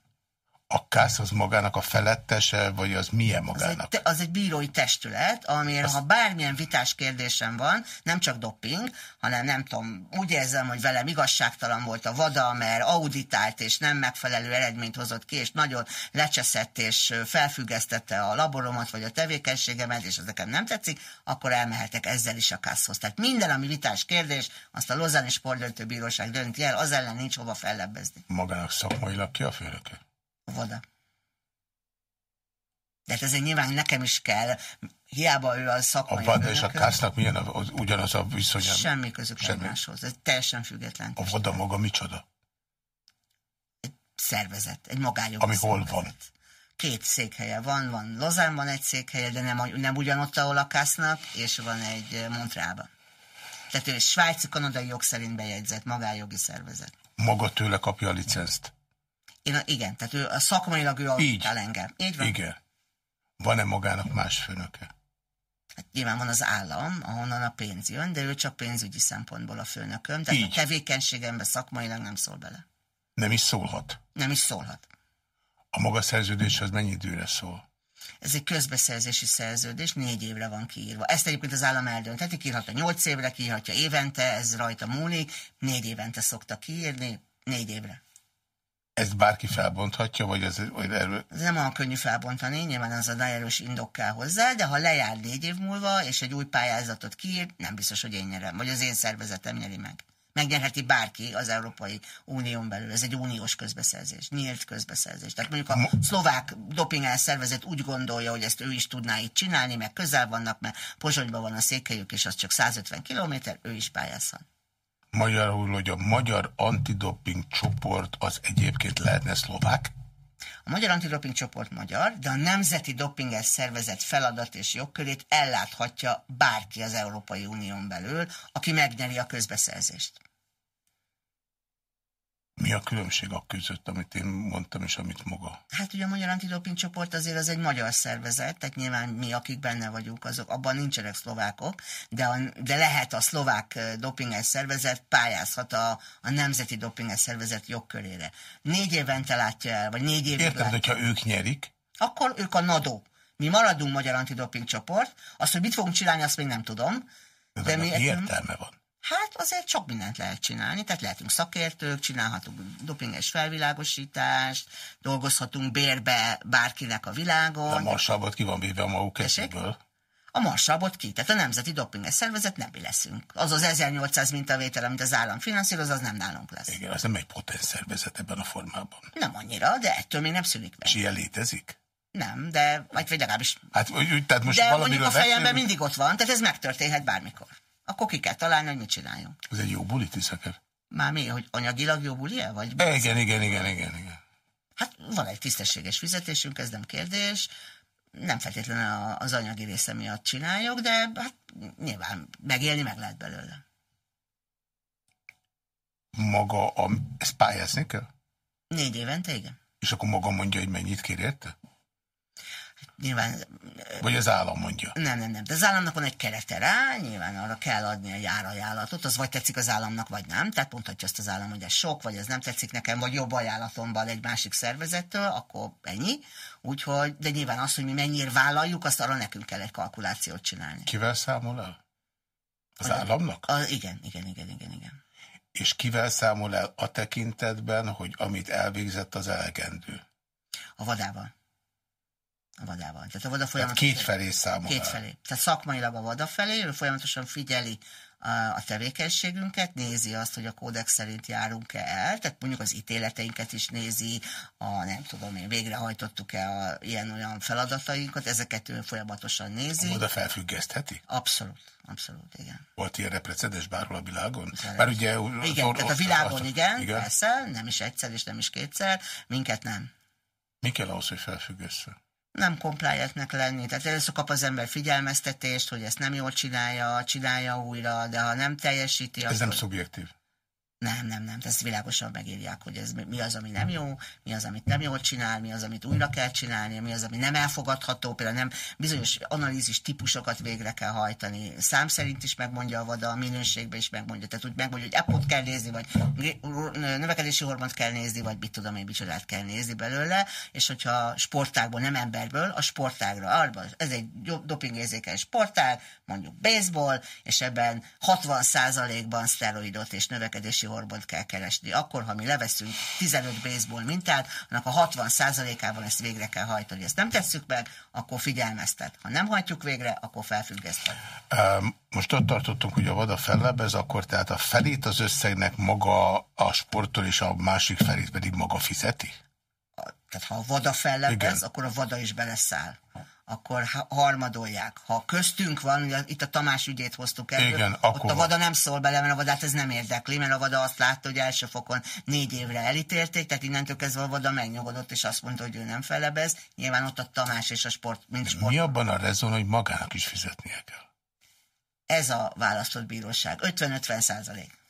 A KÁSZ az magának a felettese, vagy az milyen magának? Az egy, az egy bírói testület, amire az... ha bármilyen vitás kérdésem van, nem csak dopping, hanem nem tudom, úgy érzem, hogy velem igazságtalan volt a vada, mert auditált és nem megfelelő eredményt hozott ki, és nagyon lecseszett és felfüggesztette a laboromat, vagy a tevékenységemet, és ez nekem nem tetszik, akkor elmehetek ezzel is a kászhoz. Tehát minden, ami vitás kérdés, azt a Lozáni Sportdöntőbíróság dönti el, az ellen nincs hova fellebbezni. Magának szakmailag ki a főnöke? Voda. De hát ezért nyilván nekem is kell, hiába ő a szakmai... A Vada és a Kásznak milyen az, ugyanaz a viszonya? Semmi közük Semmi. egymáshoz, ez teljesen független. A Voda maga micsoda? Egy szervezet, egy magányok. Ami szervezet. hol van? Két székhelye van, van Lozánban egy székhelye, de nem, nem ugyanott, ahol a Kásznak, és van egy Montrealban. Tehát ő egy svájci-kanadai jog szerint bejegyzett magájogi szervezet. Maga tőle kapja a licenzt? Én, igen, tehát ő a szakmailag ő auditál engem. Így van. Igen. Van-e magának más főnöke? Hát nyilván van az állam, ahonnan a pénz jön, de ő csak pénzügyi szempontból a főnököm. Tehát Így. a tevékenységemben szakmailag nem szól bele. Nem is szólhat? Nem is szólhat. A maga szerződés az mennyi időre szól? Ez egy közbeszerzési szerződés, négy évre van kiírva. Ezt egyébként az állam eldöntheti, kiírhatja nyolc évre, kiírhatja évente, ez rajta múlik, négy évente szokta kiírni, négy évre. Ezt bárki felbonthatja, vagy ez... Vagy erről... Nem olyan könnyű felbontani, nyilván az a erős indok kell hozzá, de ha lejár négy év múlva, és egy új pályázatot kiír, nem biztos, hogy én nyerem, vagy az én szervezetem nyeri meg. Megnyerheti bárki az Európai Unión belül. Ez egy uniós közbeszerzés, nyílt közbeszerzés. Tehát mondjuk a szlovák dopingál szervezet úgy gondolja, hogy ezt ő is tudná itt csinálni, meg közel vannak, mert Pozsonyban van a székhelyük, és az csak 150 kilométer, ő is pályázhat. Magyarul, hogy a magyar antidoping csoport az egyébként lehetne szlovák? A Magyar Antidoping csoport magyar, de a Nemzeti Dopinges Szervezet feladat és jogkörét elláthatja bárki az Európai Unión belül, aki megnyeri a közbeszerzést. Mi a különbség a között, amit én mondtam, és amit maga? Hát ugye a Magyar Antidoping csoport azért az egy magyar szervezet, tehát nyilván mi, akik benne vagyunk, azok, abban nincsenek szlovákok, de, a, de lehet a szlovák dopinges szervezet pályázhat a, a Nemzeti Dopinges Szervezet jogkörére. Négy évente látja el, vagy négy évig Érted, hogyha ők nyerik? Akkor ők a NADO. Mi maradunk Magyar Antidoping csoport, azt, hogy mit fogunk csinálni, azt még nem tudom. De, de mi értelme van? Hát azért sok mindent lehet csinálni, tehát lehetünk szakértők, csinálhatunk dopinges felvilágosítást, dolgozhatunk bérbe bárkinek a világon. De a marsalbot ki van véve a maguk kezéből? A marsalbot ki, tehát a Nemzeti Dopinges Szervezet nem mi leszünk. Az az 1800 mintavétel, amit az állam finanszíroz, az nem nálunk lesz. Igen, az nem egy potens szervezet ebben a formában. Nem annyira, de ettől még nem szülik meg. És ilyen létezik? Nem, de vagy legalábbis. Hát, tehát most de mondjuk a fejemben mindig ott van, tehát ez megtörténhet bármikor akkor ki kell találni, hogy mit csináljunk. Ez egy jó buli, Tiszaker? Már mi, hogy anyagilag jó buli -e, vagy? Igen, igen, igen, igen, igen. Hát van egy tisztességes fizetésünk, ez nem kérdés. Nem feltétlenül az anyagi része miatt csináljuk, de hát nyilván megélni meg lehet belőle. Maga, a, ezt pályázni kell? Négy évente, igen. És akkor maga mondja, hogy mennyit kér érte? Nyilván... Vagy az állam mondja? Nem, nem, nem. De az államnak van egy kerete rá, nyilván arra kell adni a járajánlatot, az vagy tetszik az államnak, vagy nem. Tehát mondhatja azt az állam, hogy ez sok, vagy ez nem tetszik nekem, vagy jobb ajánlatomban egy másik szervezettől, akkor ennyi. Úgyhogy, de nyilván az, hogy mi mennyire vállaljuk, azt arra nekünk kell egy kalkulációt csinálni. Kivel számol el? Az a, államnak? A, igen, igen, igen, igen, igen. És kivel számol el a tekintetben, hogy amit elvégzett, az elegendő? A vadával a vadával. Tehát a vada folyamatosan... két felé számol Két felé. Tehát szakmailag a vada felé, ő folyamatosan figyeli a, a tevékenységünket, nézi azt, hogy a kódex szerint járunk-e el, tehát mondjuk az ítéleteinket is nézi, a nem tudom én, végrehajtottuk-e a ilyen-olyan feladatainkat, ezeket ő folyamatosan nézi. Oda felfüggesztheti? Abszolút, abszolút, igen. Volt ilyen precedens bárhol a világon? Bár ugye, igen, tehát a világon az, igen, igen, persze, nem is egyszer és nem is kétszer, minket nem. Mi kell ahhoz, hogy felfüggesse? Nem compliantnek lenni. Tehát először kap az ember figyelmeztetést, hogy ezt nem jól csinálja, csinálja újra, de ha nem teljesíti... Ez akkor... nem szubjektív. Nem, nem, nem, ezt világosan megírják, hogy ez mi az, ami nem jó, mi az, amit nem jól csinál, mi az, amit újra kell csinálni, mi az, ami nem elfogadható, például nem bizonyos analízis típusokat végre kell hajtani. Szám szerint is megmondja a vada, a minőségben is megmondja. Tehát úgy megmondja, hogy epot kell nézni, vagy növekedési hormont kell nézni, vagy mit tudom én, micsodát kell nézni belőle, és hogyha sportágból, nem emberből, a sportágra, ez egy dopingérzékeny sportág, mondjuk baseball, és ebben 60%-ban szteroidot és növekedési hormont kell keresni. Akkor, ha mi leveszünk 15 baseball mintát, annak a 60%-ában ezt végre kell hajtani. Ezt nem tesszük meg, akkor figyelmeztet. Ha nem hajtjuk végre, akkor felfüggesztet. Most ott tartottunk, hogy a vada fellebez, akkor tehát a felét az összegnek maga a sporttól, és a másik felét pedig maga fizeti? Tehát ha a vada fellebez, akkor a vada is beleszáll akkor harmadolják. Ha köztünk van, ugye itt a Tamás ügyét hoztuk el, Igen, ott akkor a vada nem szól bele, mert a vadát ez nem érdekli, mert a vada azt látta, hogy első fokon négy évre elítélték, tehát innentől kezdve a vada megnyugodott, és azt mondta, hogy ő nem felebez. Nyilván ott a Tamás és a sport, mint sport. Mi abban a rezon, hogy magának is fizetnie kell? Ez a választott bíróság. 50-50 százalék.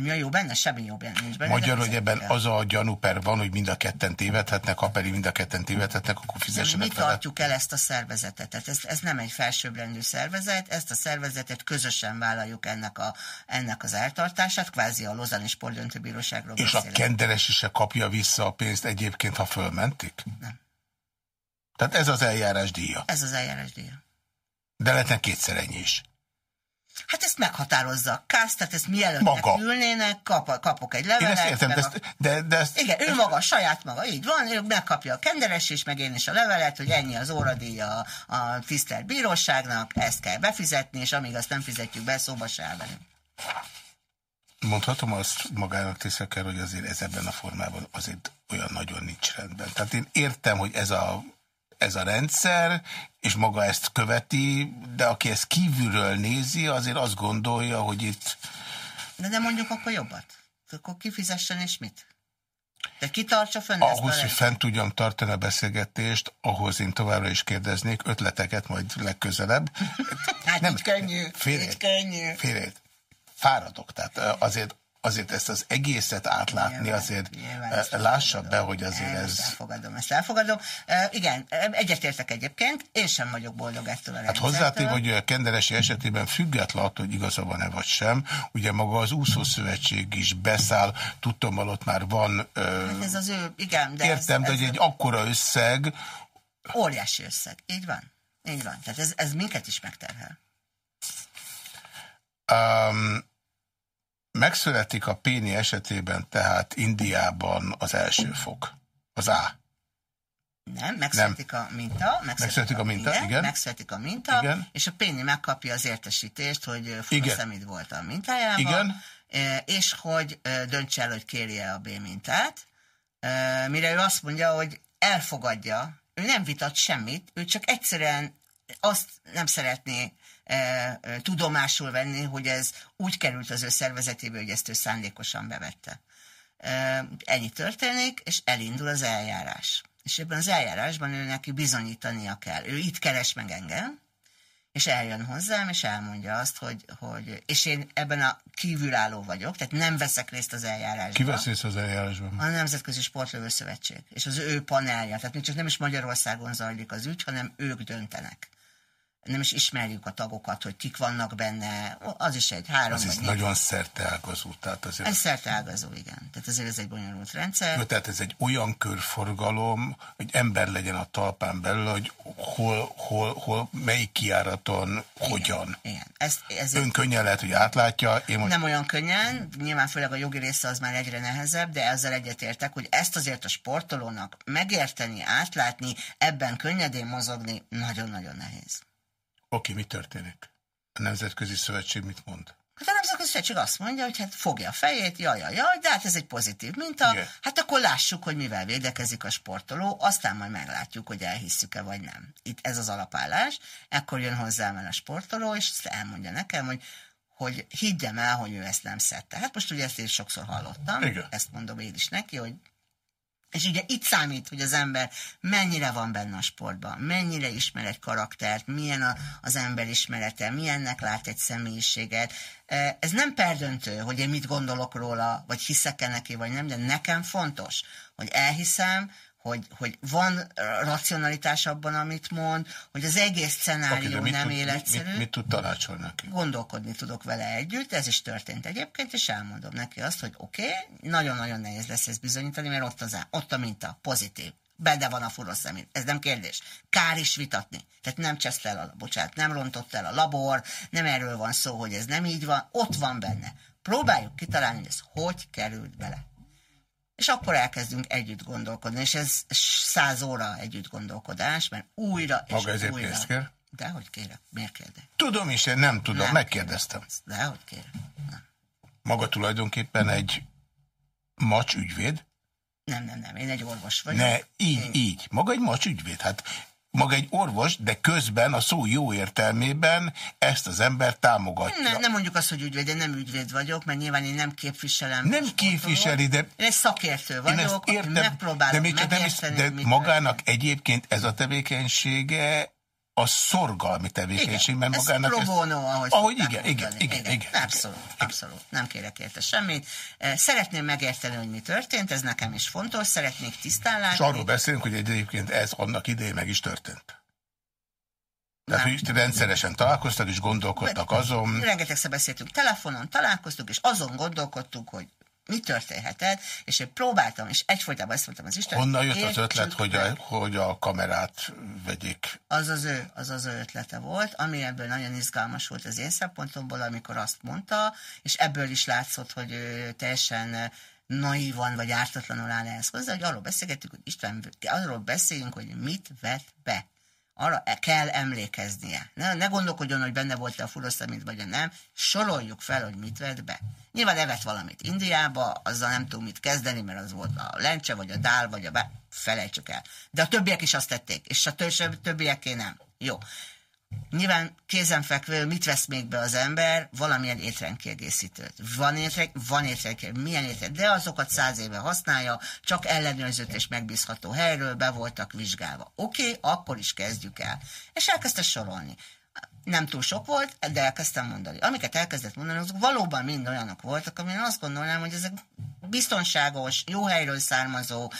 Mi a jó benne? Semmi jó benne nincs benne. Magyar, hogy ebben kell. az a gyanúper van, hogy mind a ketten tévedhetnek, ha pedig mind a ketten tévedhetnek, akkor fizessenek Mi tartjuk el ezt a szervezetet. Tehát ez, ez nem egy felsőbbrendű szervezet, ezt a szervezetet közösen vállaljuk ennek, a, ennek az eltartását, kvázi a Lozani Sportdöntőbíróságról És beszélek. a kenderes is se kapja vissza a pénzt egyébként, ha fölmentik? Nem. Tehát ez az eljárás díja? Ez az eljárás díja. De lehetne kétszer ennyi is. Hát ezt meghatározza a KÁSZ, tehát ezt mielőtt maga. ülnének, kap, kapok egy levelet. Én ezt értem, de, ezt, de, de ezt... Igen, ő maga, saját maga, így van, ő megkapja a kenderes is, meg én is a levelet, hogy ennyi az óradíja a, a tisztelt bíróságnak, ezt kell befizetni, és amíg azt nem fizetjük be, szóba se áll velünk. Mondhatom azt magának tiszeker, hogy azért ez ebben a formában azért olyan nagyon nincs rendben. Tehát én értem, hogy ez a ez a rendszer, és maga ezt követi, de aki ezt kívülről nézi, azért azt gondolja, hogy itt... De de mondjuk akkor jobbat. Akkor kifizessen és mit? De ki tartsa fönn Ahhoz, hogy fent tudjam tartani a beszélgetést, ahhoz én továbbra is kérdeznék ötleteket, majd legközelebb. hát Nem, így könnyű, félét, így könnyű. Félét. Fáradok, tehát azért azért ezt az egészet átlátni, nyilván, azért nyilván eh, lássa be, hogy azért ez... Elfogadom, ezt elfogadom. Uh, igen, egyetértek egyébként, én sem vagyok boldog ettől a Hát hozzátév, hogy a Kenderesi esetében független hogy igaza van-e vagy sem, ugye maga az úszószövetség is beszáll, tudtam, ott már van... Uh, hát ez az ő, igen, de Értem, ez, de hogy egy akkora összeg... Óriási összeg, így van. Így van, tehát ez, ez minket is megterhel. Um, Megszületik a Péni esetében tehát Indiában az első fok, az A. Nem, megszületik nem. a minta. Megszületik, megszületik a, a minta, igen, igen. Megszületik a minta, igen. és a Péni megkapja az értesítést, hogy szemét volt a mintájában. Igen. És hogy döntse el, hogy kérje a B mintát. Mire ő azt mondja, hogy elfogadja, ő nem vitat semmit, ő csak egyszerűen azt nem szeretné tudomásul venni, hogy ez úgy került az ő szervezetébe, hogy ezt ő szándékosan bevette. Ennyi történik, és elindul az eljárás. És ebben az eljárásban ő neki bizonyítania kell. Ő itt keres meg engem, és eljön hozzám, és elmondja azt, hogy, hogy és én ebben a kívülálló vagyok, tehát nem veszek részt az eljárásban. Ki vesz részt az eljárásban? A Nemzetközi Sportlövő Szövetség, és az ő panelja, tehát még csak nem is Magyarországon zajlik az ügy, hanem ők döntenek nem is ismerjük a tagokat, hogy kik vannak benne, az is egy három Az is nagyon szerteágazó. Tehát azért... Ez szerteágazó, igen. Tehát azért ez egy bonyolult rendszer. Jó, tehát ez egy olyan körforgalom, hogy ember legyen a talpán belül, hogy hol, hol, hol melyik kiáraton, igen, hogyan. Igen. Ez, ez Ön könnyen lehet, hogy átlátja. Én most... Nem olyan könnyen, nyilván főleg a jogi része az már egyre nehezebb, de ezzel egyetértek, hogy ezt azért a sportolónak megérteni, átlátni, ebben könnyedén mozogni, nagyon-nagyon nehéz. Oké, mi történik? A Nemzetközi Szövetség mit mond? Hát a Nemzetközi Szövetség azt mondja, hogy hát fogja a fejét, jaj, jaj, jaj, de hát ez egy pozitív minta, Igen. hát akkor lássuk, hogy mivel védekezik a sportoló, aztán majd meglátjuk, hogy elhisszük-e vagy nem. Itt ez az alapállás, ekkor jön hozzám el a sportoló, és ezt elmondja nekem, hogy hogy higgyem el, hogy ő ezt nem szedte. Hát most ugye ezt én sokszor hallottam, Igen. ezt mondom én is neki, hogy És ugye itt számít, hogy az ember mennyire van benne a sportban, mennyire ismer egy karaktert, milyen a, az ember ismerete, milyennek lát egy személyiséget. Ez nem perdöntő, hogy én mit gondolok róla, vagy hiszek-e neki, vagy nem, de nekem fontos, hogy elhiszem, hogy, hogy van racionalitás abban, amit mond, hogy az egész szenárió okay, nem tud, életszerű. Mit, mit, tud tanácsolni neki? Gondolkodni tudok vele együtt, ez is történt egyébként, és elmondom neki azt, hogy oké, okay, nagyon-nagyon nehéz lesz ezt bizonyítani, mert ott, az, ott a minta, pozitív. Benne van a furoszemid. Ez nem kérdés. Kár is vitatni. Tehát nem cseszt el a, bocsánat, nem rontott el a labor, nem erről van szó, hogy ez nem így van, ott van benne. Próbáljuk kitalálni, hogy ez hogy került bele. És akkor elkezdünk együtt gondolkodni, és ez száz óra együtt gondolkodás, mert újra és Maga ezért újra. kész kér? De hogy kérek? Miért kérdek? Tudom is, én nem tudom, nem megkérdeztem. De hogy kérek? Nem. Maga tulajdonképpen egy macs ügyvéd? Nem, nem, nem, én egy orvos vagyok. Ne, így, én... így. Maga egy macs ügyvéd. Hát maga egy orvos, de közben a szó jó értelmében ezt az ember támogatja. Nem, nem mondjuk azt, hogy ügyvéd, én nem ügyvéd vagyok, mert nyilván én nem képviselem. Nem képviseli, de... Én egy szakértő vagyok, én értem, megpróbálom de, még megérteni, de magának történt. egyébként ez a tevékenysége a szorgalmi tevékenység, mert magának... Ez pro bono, ahogy, ahogy igen, igen, igen, igen, igen. Abszolút, abszolút. Nem kérek érte semmit. Eh, szeretném megérteni, hogy mi történt, ez nekem is fontos, szeretnék tisztán látni. És arról beszélünk, hogy egyébként ez annak idején meg is történt. Tehát, hogy rendszeresen találkoztak, és gondolkodtak azon... Rengetegszer beszéltünk telefonon, találkoztunk, és azon gondolkodtunk, hogy mi történhetett, és én próbáltam, és egyfolytában ezt mondtam az Isten. Honnan jött az ötlet, hogy a, hogy a kamerát vegyék? Az az, ő, az az ő ötlete volt, ami ebből nagyon izgalmas volt az én szempontomból, amikor azt mondta, és ebből is látszott, hogy ő teljesen naívan vagy ártatlanul áll ehhez hozzá, hogy arról beszélgettük, hogy István, arról beszéljünk, hogy mit vett be arra e kell emlékeznie. Ne, ne gondolkodjon, hogy benne volt-e a furoszemid, vagy nem. Soroljuk fel, hogy mit vett be. Nyilván evett valamit Indiába, azzal nem tudom mit kezdeni, mert az volt a lencse, vagy a dál, vagy a be... Felejtsük el. De a többiek is azt tették, és a többieké nem. Jó. Nyilván kézenfekvő, mit vesz még be az ember? Valamilyen étrendkiegészítőt. Van étrend, van étrend, milyen étrend, de azokat száz éve használja, csak ellenőrzött és megbízható helyről be voltak vizsgálva. Oké, okay, akkor is kezdjük el. És elkezdte sorolni. Nem túl sok volt, de elkezdtem mondani. Amiket elkezdett mondani, azok valóban mind olyanok voltak, amin azt gondolnám, hogy ezek biztonságos, jó helyről származó,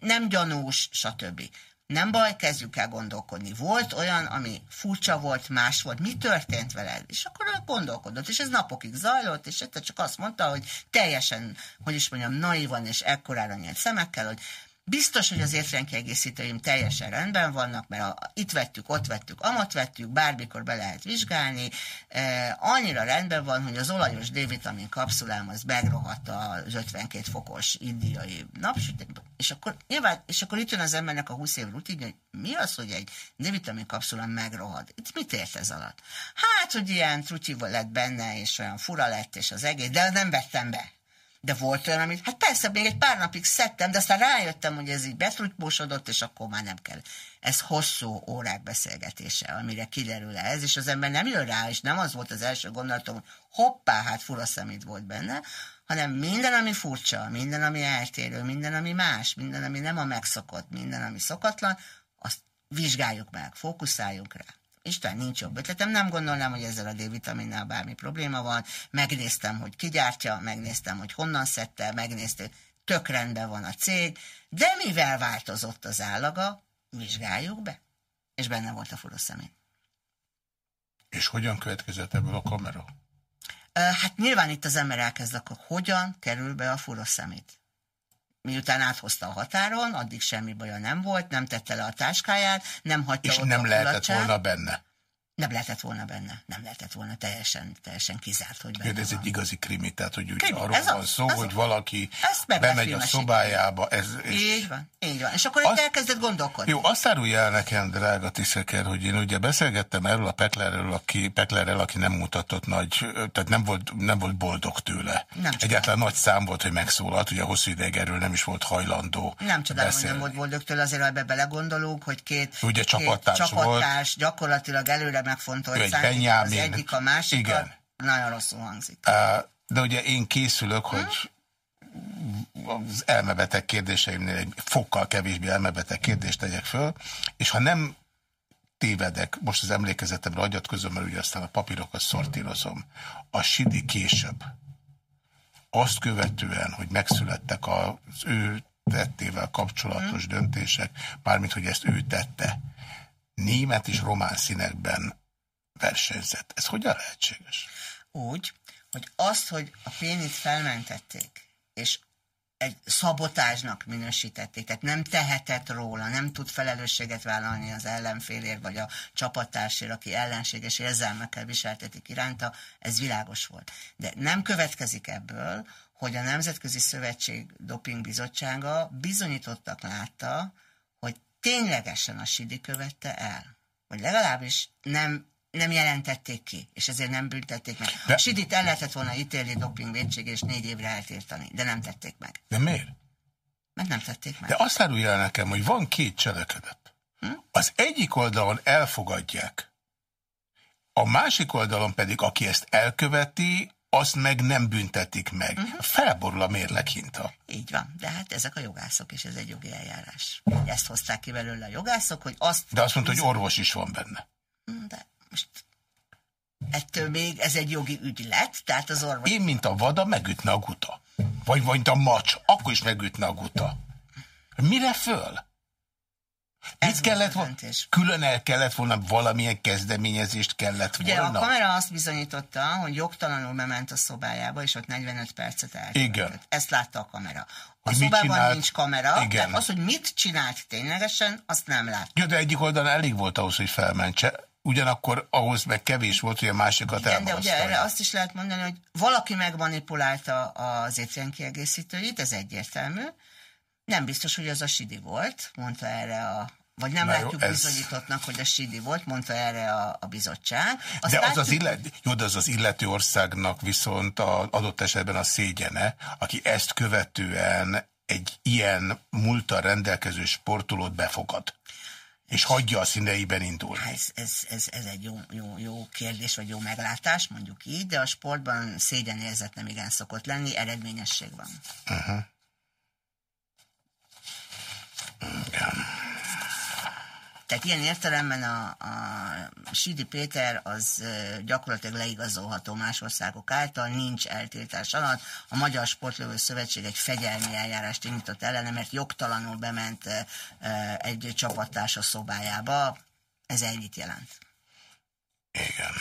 nem gyanús, stb. Nem baj, kezdjük el gondolkodni. Volt olyan, ami furcsa volt, más volt, mi történt veled? És akkor gondolkodott, és ez napokig zajlott, és egyszer csak azt mondta, hogy teljesen, hogy is mondjam, naivan és ekkorára nyílt szemekkel, hogy Biztos, hogy az étrendkiegészítőim teljesen rendben vannak, mert a, itt vettük, ott vettük, amat vettük, bármikor be lehet vizsgálni. E, annyira rendben van, hogy az olajos D-vitamin kapszulám az megrohadt az 52 fokos indiai napsütésben. És akkor, nyilván, és akkor itt jön az embernek a 20 év rutinja, hogy mi az, hogy egy D-vitamin kapszulám megrohad? Itt mit ért ez alatt? Hát, hogy ilyen trutyi lett benne, és olyan fura lett, és az egész, de nem vettem be. De volt olyan, amit, hát persze, még egy pár napig szedtem, de aztán rájöttem, hogy ez így betrutypósodott, és akkor már nem kell. Ez hosszú órák beszélgetése, amire kiderül ez, és az ember nem jön rá, és nem az volt az első gondolatom, hogy hoppá, hát fura szemét volt benne, hanem minden, ami furcsa, minden, ami eltérő, minden, ami más, minden, ami nem a megszokott, minden, ami szokatlan, azt vizsgáljuk meg, fókuszáljunk rá. Isten, nincs jobb ötletem. Nem gondolnám, hogy ezzel a D-vitaminnál bármi probléma van. Megnéztem, hogy ki gyártja, megnéztem, hogy honnan szedte, megnéztem, tök rendben van a cég, de mivel változott az állaga, vizsgáljuk be. És benne volt a furoszemén. És hogyan következett ebből a kamera? Hát nyilván itt az ember elkezd, akkor hogyan kerül be a furoszemét? Miután áthozta a határon, addig semmi baja nem volt, nem tette le a táskáját, nem hagyta És nem lehetett volna benne? Nem lehetett volna benne, nem lehetett volna teljesen, teljesen kizárt, hogy benne Ez van. egy igazi krimi, tehát hogy krimi, arról ez van a, szó, hogy a, valaki bemegy a szobájába. Ez, és így van, így van. És akkor azt, itt elkezdett gondolkodni. Jó, azt árulja el nekem, drága Tiszeker, hogy én ugye beszélgettem erről a Peklerrel, aki, Peklerrel, aki nem mutatott nagy, tehát nem volt, nem volt boldog tőle. Nem Egyáltalán nagy szám volt, hogy megszólalt, ugye hosszú ideig erről nem is volt hajlandó Nem csodálom, hogy nem volt boldog tőle, azért ebbe belegondolunk, hogy két, ugye két csapattárs volt. gyakorlatilag előre megfontolt szándék, az egyik a másik, Igen. nagyon rosszul hangzik. De ugye én készülök, hogy az elmebeteg kérdéseimnél egy fokkal kevésbé elmebeteg kérdést tegyek föl, és ha nem tévedek, most az emlékezetemre agyatkozom, mert ugye aztán a papírokat szortírozom. A Sidi később, azt követően, hogy megszülettek az ő tettével kapcsolatos hmm. döntések, mármint, hogy ezt ő tette, német és román színekben versenyzett. Ez hogyan lehetséges? Úgy, hogy azt, hogy a pénit felmentették, és egy szabotásnak minősítették, tehát nem tehetett róla, nem tud felelősséget vállalni az ellenfélért, vagy a csapattársért, aki ellenséges érzelmekkel viseltetik iránta, ez világos volt. De nem következik ebből, hogy a Nemzetközi Szövetség Dopingbizottsága bizonyítottak látta, hogy ténylegesen a Sidi követte el. Vagy legalábbis nem nem jelentették ki, és ezért nem büntették meg. De... A Sidit el lehetett volna ítélni dopingvédség és négy évre eltiltani, de nem tették meg. De miért? Mert nem tették meg. De azt árulja el nekem, hogy van két cselekedet. Hm? Az egyik oldalon elfogadják, a másik oldalon pedig, aki ezt elköveti, azt meg nem büntetik meg. Uh mhm. -huh. Felborul a mérleghinta. Így van, de hát ezek a jogászok, és ez egy jogi eljárás. Ezt hozták ki belőle a jogászok, hogy azt... De azt mondta, hogy orvos is van benne. Hm, de most ettől még ez egy jogi ügy lett, tehát az orvos... Én, mint a vada, megütne a guta. Vagy, vagy a macs, akkor is megütne a guta. Mire föl? Ez Mit kellett volna? Külön el kellett volna, valamilyen kezdeményezést kellett Ugye volna? a kamera azt bizonyította, hogy jogtalanul bement a szobájába, és ott 45 percet eltöltött. Igen. Ezt látta a kamera. A hogy szobában nincs kamera, Igen. tehát az, hogy mit csinált ténylegesen, azt nem lát. Jó, de egyik oldalon elég volt ahhoz, hogy felmentse ugyanakkor ahhoz meg kevés volt, hogy a másikat Igen, de ugye erre azt is lehet mondani, hogy valaki megmanipulálta az kiegészítőit, ez egyértelmű. Nem biztos, hogy az a Sidi volt, mondta erre a vagy nem Na látjuk jó, ez... bizonyítottnak, hogy a Sidi volt, mondta erre a, a bizottság. Azt de látjuk... az, az illet, jó, de az az illető országnak viszont a, adott esetben a szégyene, aki ezt követően egy ilyen múltal rendelkező sportolót befogad és hagyja a színeiben indul? Ez, ez, ez, ez egy jó, jó, jó kérdés, vagy jó meglátás, mondjuk így, de a sportban szégyenérzet nem igen szokott lenni, eredményesség van. Uh -huh. Igen. Tehát ilyen értelemben a, a Sidi Péter az gyakorlatilag leigazolható más országok által, nincs eltiltás alatt. A Magyar Sportlövő Szövetség egy fegyelmi eljárást indított ellene, mert jogtalanul bement egy csapattársa szobájába. Ez ennyit jelent. Igen.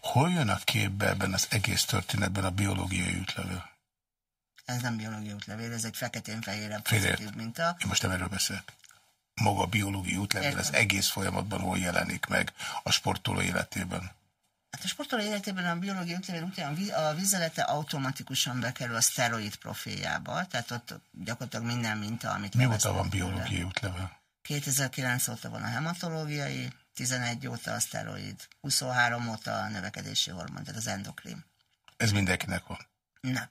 Hol jön a képbe ebben az egész történetben a biológiai útlevél? Ez nem biológiai útlevél, ez egy feketén-fehére pozitív minta. Én most nem erről beszélek. Maga a biológiai útlevél az egész folyamatban hol jelenik meg a sportoló életében? Hát a sportoló életében a biológiai útlevél után a vizelete automatikusan bekerül a szteroid profiljába, tehát ott gyakorlatilag minden minta, amit... Mióta van biológiai útlevél? 2009 óta van a hematológiai, 11 óta a szteroid, 23 óta a növekedési hormon, tehát az endokrin. Ez mindenkinek van? Nem.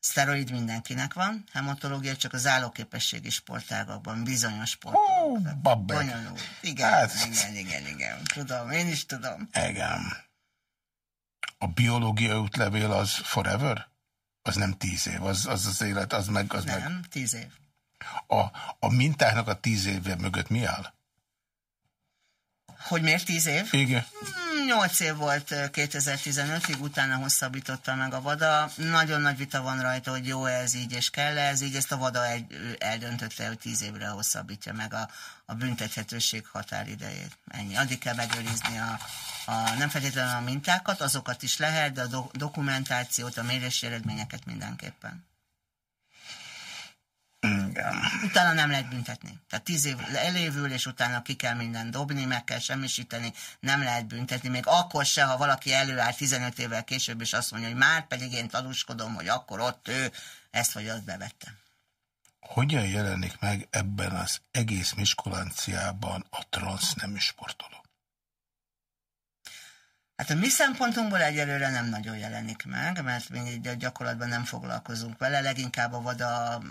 Szteroid mindenkinek van, hematológia csak az állóképességi sportágakban, bizonyos sportágakban. Bonyolult. Igen, hát... igen, igen, igen. Tudom, én is tudom. Igen. A biológia útlevél az forever? Az nem tíz év, az az, az élet, az meg... Az nem, meg... tíz év. A, a mintáknak a tíz éve mögött mi áll? Hogy miért tíz év? Igen. 8 év volt 2015-ig, utána hosszabbította meg a VADA. Nagyon nagy vita van rajta, hogy jó ez így, és kell ez így. Ezt a VADA egy, eldöntötte, hogy 10 évre hosszabbítja meg a, a büntethetőség határidejét. Ennyi. Addig kell megőrizni a, a, nem feltétlenül a mintákat, azokat is lehet, de a do, dokumentációt, a mérési eredményeket mindenképpen. Igen. Utána nem lehet büntetni. Tehát tíz év elévül, és utána ki kell minden dobni, meg kell semmisíteni, nem lehet büntetni. Még akkor se, ha valaki előáll 15 évvel később, és azt mondja, hogy már pedig én tanúskodom, hogy akkor ott ő ezt vagy azt bevette. Hogyan jelenik meg ebben az egész Miskolanciában a transznemű sportoló? Hát a mi szempontunkból egyelőre nem nagyon jelenik meg, mert mi így gyakorlatban nem foglalkozunk vele, leginkább a VADA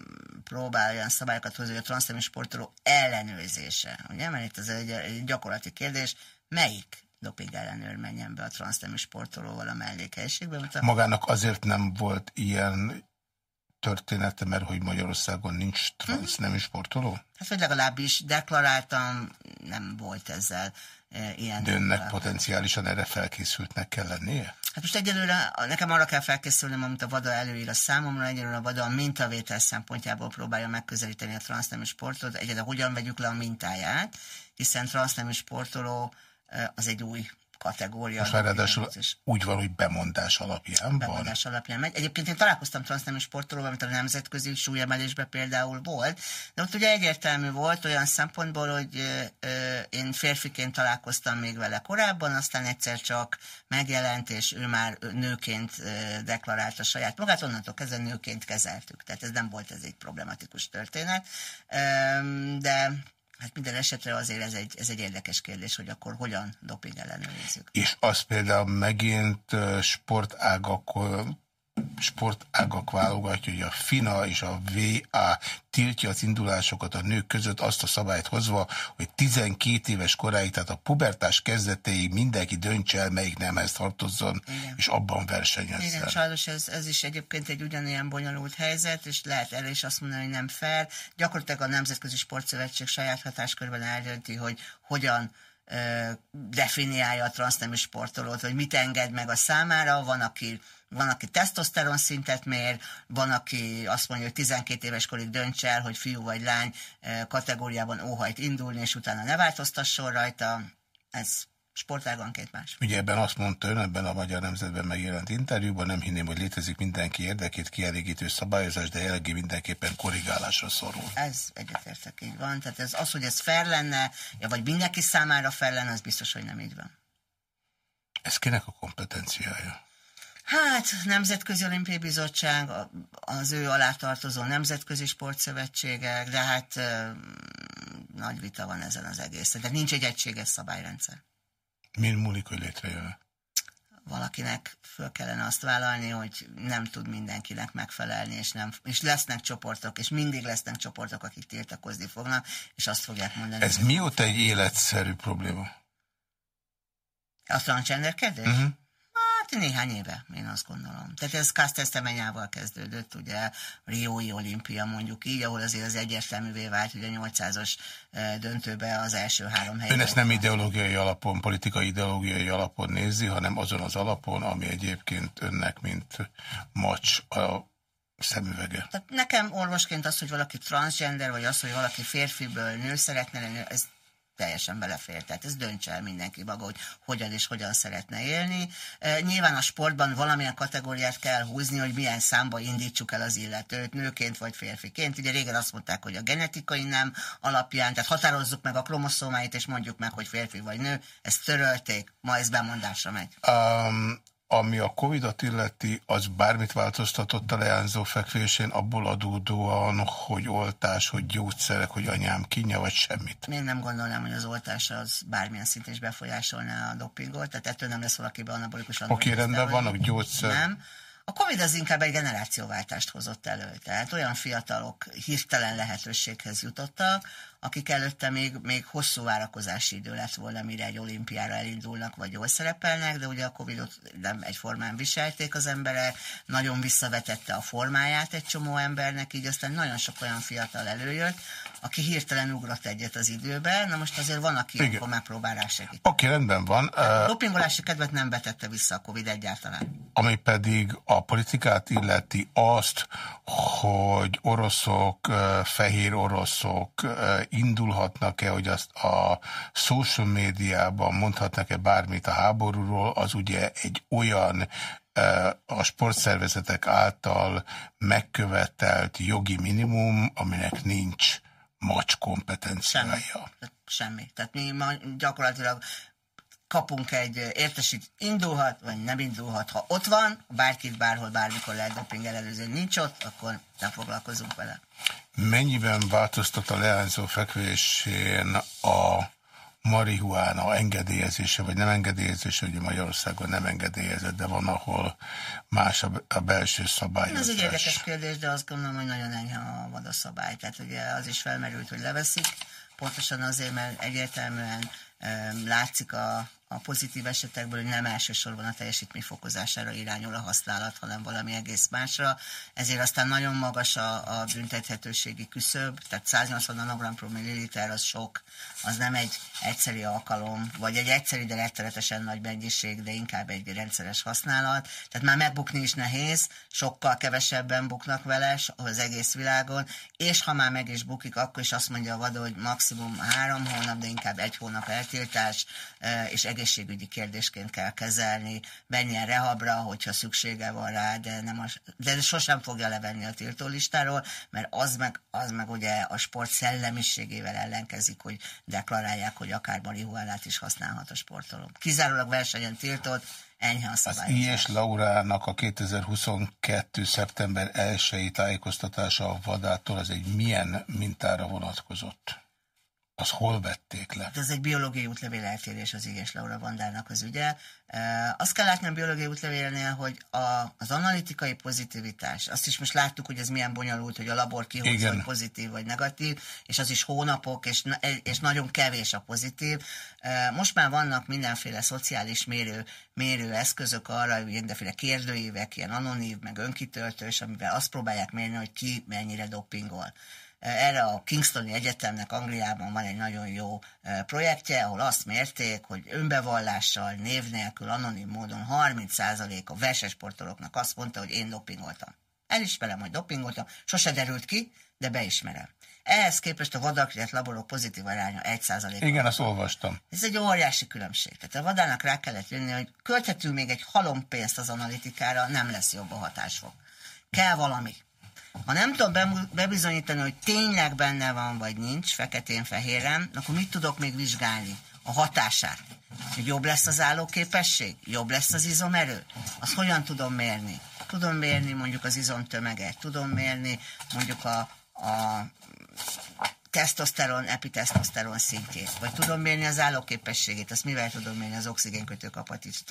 próbál olyan szabályokat hozni, hogy a transznemű sportoló ellenőrzése, ugye? Mert itt ez egy, gyakorlati kérdés, melyik doping ellenőr menjen be a transznemű sportolóval a mellékhelyiségbe. A... Magának azért nem volt ilyen története, mert hogy Magyarországon nincs transznemű sportoló? Hát, hogy legalábbis deklaráltam, nem volt ezzel ilyen... De önnek potenciálisan erre felkészültnek kell lennie? Hát most egyelőre nekem arra kell felkészülnem, amit a VADA előír a számomra, egyelőre a VADA a mintavétel szempontjából próbálja megközelíteni a transznemű sportot, egyelőre hogyan vegyük le a mintáját, hiszen transznemű sportoló e, az egy új kategória. Most ráadásul úgy van, hogy bemondás alapján Bemondás van. alapján megy. Egyébként én találkoztam transznemű sportolóval, amit a nemzetközi súlyemelésben például volt, de ott ugye egyértelmű volt olyan szempontból, hogy ö, ö, én férfiként találkoztam még vele korábban, aztán egyszer csak megjelent, és ő már nőként deklarálta saját magát, onnantól kezdve nőként kezeltük. Tehát ez nem volt ez egy problematikus történet. Ö, de Hát minden esetre azért ez egy, ez egy érdekes kérdés, hogy akkor hogyan doping ellenőrizzük. És az például megint sportágakon sportágak válogatja, hogy a FINA és a VA tiltja az indulásokat a nők között azt a szabályt hozva, hogy 12 éves koráig, tehát a pubertás kezdetéig mindenki döntse el, melyik nemhez tartozzon, Igen. és abban versenyezzen. Igen, sajnos ez, ez is egyébként egy ugyanilyen bonyolult helyzet, és lehet erre is azt mondani, hogy nem fair. Gyakorlatilag a Nemzetközi Sportszövetség saját hatáskörben eldönti, hogy hogyan definiálja a transznemű sportolót, hogy mit enged meg a számára. Van, aki, van, aki tesztoszteron szintet mér, van, aki azt mondja, hogy 12 éves korig dönts el, hogy fiú vagy lány kategóriában óhajt indulni, és utána ne változtasson rajta. Ez sportáganként más. Ugye ebben azt mondta ön, ebben a Magyar Nemzetben megjelent interjúban, nem hinném, hogy létezik mindenki érdekét kielégítő szabályozás, de jelenlegi mindenképpen korrigálásra szorul. Ez egyetértek, így van. Tehát ez, az, hogy ez fel lenne, vagy mindenki számára fel lenne, az biztos, hogy nem így van. Ez kinek a kompetenciája? Hát, Nemzetközi Olimpiai Bizottság, az ő alá tartozó nemzetközi sportszövetségek, de hát nagy vita van ezen az egészen. De nincs egy egységes szabályrendszer. Min múlik, hogy létrejön? Valakinek föl kellene azt vállalni, hogy nem tud mindenkinek megfelelni, és, nem, és lesznek csoportok, és mindig lesznek csoportok, akik tiltakozni fognak, és azt fogják mondani. Ez mióta egy életszerű probléma? A transgender kérdés? Uh mhm. -huh. Hát néhány éve, én azt gondolom. Tehát ez Kasztesztemenyával kezdődött, ugye Riói olimpia mondjuk így, ahol azért az egyértelművé vált, hogy a 800-as döntőbe az első három helyen. Ön ezt nem ideológiai alapon, politikai ideológiai alapon nézi, hanem azon az alapon, ami egyébként önnek, mint macs a szemüvege. Tehát nekem orvosként az, hogy valaki transgender, vagy az, hogy valaki férfiből nő szeretne lenni, ez teljesen belefér. Tehát ez döntse el mindenki maga, hogy hogyan és hogyan szeretne élni. E, nyilván a sportban valamilyen kategóriát kell húzni, hogy milyen számba indítsuk el az illetőt, nőként vagy férfiként. Ugye régen azt mondták, hogy a genetikai nem alapján, tehát határozzuk meg a kromoszómáit, és mondjuk meg, hogy férfi vagy nő. Ezt törölték, ma ez bemondásra megy. Um, ami a Covid-ot illeti, az bármit változtatott a leányzó fekvésén, abból adódóan, hogy oltás, hogy gyógyszerek, hogy anyám kínja, vagy semmit? Én nem gondolnám, hogy az oltás az bármilyen szinten is befolyásolná a dopingot, tehát ettől nem lesz valakiben anabolikus Oké, okay, rendben vannak gyógyszer. Nem. A Covid az inkább egy generációváltást hozott elő, tehát olyan fiatalok hirtelen lehetőséghez jutottak, akik előtte még, még hosszú várakozási idő lett volna, mire egy olimpiára elindulnak, vagy jól szerepelnek, de ugye a Covid-ot nem egyformán viselték az emberek, nagyon visszavetette a formáját egy csomó embernek, így aztán nagyon sok olyan fiatal előjött, aki hirtelen ugrott egyet az időben, na most azért van, aki Igen. akkor megpróbál rá segíteni. Oké, okay, rendben van. Dopingolási kedvet nem vetette vissza a Covid egyáltalán. Ami pedig a politikát illeti azt, hogy oroszok, fehér oroszok indulhatnak-e, hogy azt a social médiában mondhatnak-e bármit a háborúról, az ugye egy olyan a sportszervezetek által megkövetelt jogi minimum, aminek nincs macs kompetenciája. Semmi. Semmi. Tehát mi ma gyakorlatilag kapunk egy értesít, indulhat, vagy nem indulhat. Ha ott van, bárkit bárhol, bármikor lehet doping ellenőrizni, nincs ott, akkor nem foglalkozunk vele. Mennyiben változtat a leányzó fekvésén a marihuána engedélyezése, vagy nem engedélyezése, ugye Magyarországon nem engedélyezett, de van, ahol más a, belső szabályozás. Ez egy érdekes kérdés, de azt gondolom, hogy nagyon enyhe a vadaszabály. Tehát ugye az is felmerült, hogy leveszik, pontosan azért, mert egyértelműen látszik a, a pozitív esetekből, hogy nem elsősorban a teljesítmény irányul a használat, hanem valami egész másra. Ezért aztán nagyon magas a, a büntethetőségi küszöb, tehát 180 nanogram per milliliter az sok, az nem egy egyszeri alkalom, vagy egy egyszeri, de rettenetesen nagy mennyiség, de inkább egy rendszeres használat. Tehát már megbukni is nehéz, sokkal kevesebben buknak vele az egész világon, és ha már meg is bukik, akkor is azt mondja a vadó, hogy maximum három hónap, de inkább egy hónap eltiltás, és egészségügyi kérdésként kell kezelni, menjen rehabra, hogyha szüksége van rá, de, nem a, de sosem fogja levenni a tiltólistáról, mert az meg, az meg ugye a sport szellemiségével ellenkezik, hogy deklarálják, hogy akár marihuánát is használhat a sportoló. Kizárólag versenyen tiltott, enyhe a szabályozás. Az I.S. Laurának a 2022. szeptember 1-i tájékoztatása a vadától az egy milyen mintára vonatkozott? Az hol vették le? Hát ez egy biológiai útlevél eltérés az Iges Laura Vandának az ügye. E, azt kell látni a biológiai útlevélnél, hogy a, az analitikai pozitivitás, azt is most láttuk, hogy ez milyen bonyolult, hogy a labor kihozza, hogy pozitív vagy negatív, és az is hónapok, és, és nagyon kevés a pozitív. E, most már vannak mindenféle szociális mérő, mérő eszközök arra, hogy mindenféle kérdőívek, ilyen anonív, meg önkitöltős, amivel azt próbálják mérni, hogy ki mennyire dopingol. Erre a Kingstoni Egyetemnek Angliában van egy nagyon jó e, projektje, ahol azt mérték, hogy önbevallással, név nélkül, anonim módon 30% a versenysportolóknak azt mondta, hogy én dopingoltam. Elismerem, hogy dopingoltam, sose derült ki, de beismerem. Ehhez képest a vadakriát laborok pozitív aránya 1%. Igen, azt olvastam. Ez egy óriási különbség. Tehát a vadának rá kellett jönni, hogy költhetünk még egy halom pénzt az analitikára, nem lesz jobb a hatásfok. Kell valami. Ha nem tudom bebizonyítani, hogy tényleg benne van, vagy nincs, feketén-fehéren, akkor mit tudok még vizsgálni? A hatását. Hogy jobb lesz az állóképesség? Jobb lesz az izomerő? Azt hogyan tudom mérni? Tudom mérni mondjuk az izomtömeget, tudom mérni mondjuk a, a tesztoszteron, epitesztoszteron szintjét, vagy tudom mérni az állóképességét, azt mivel tudom mérni az oxigénkötő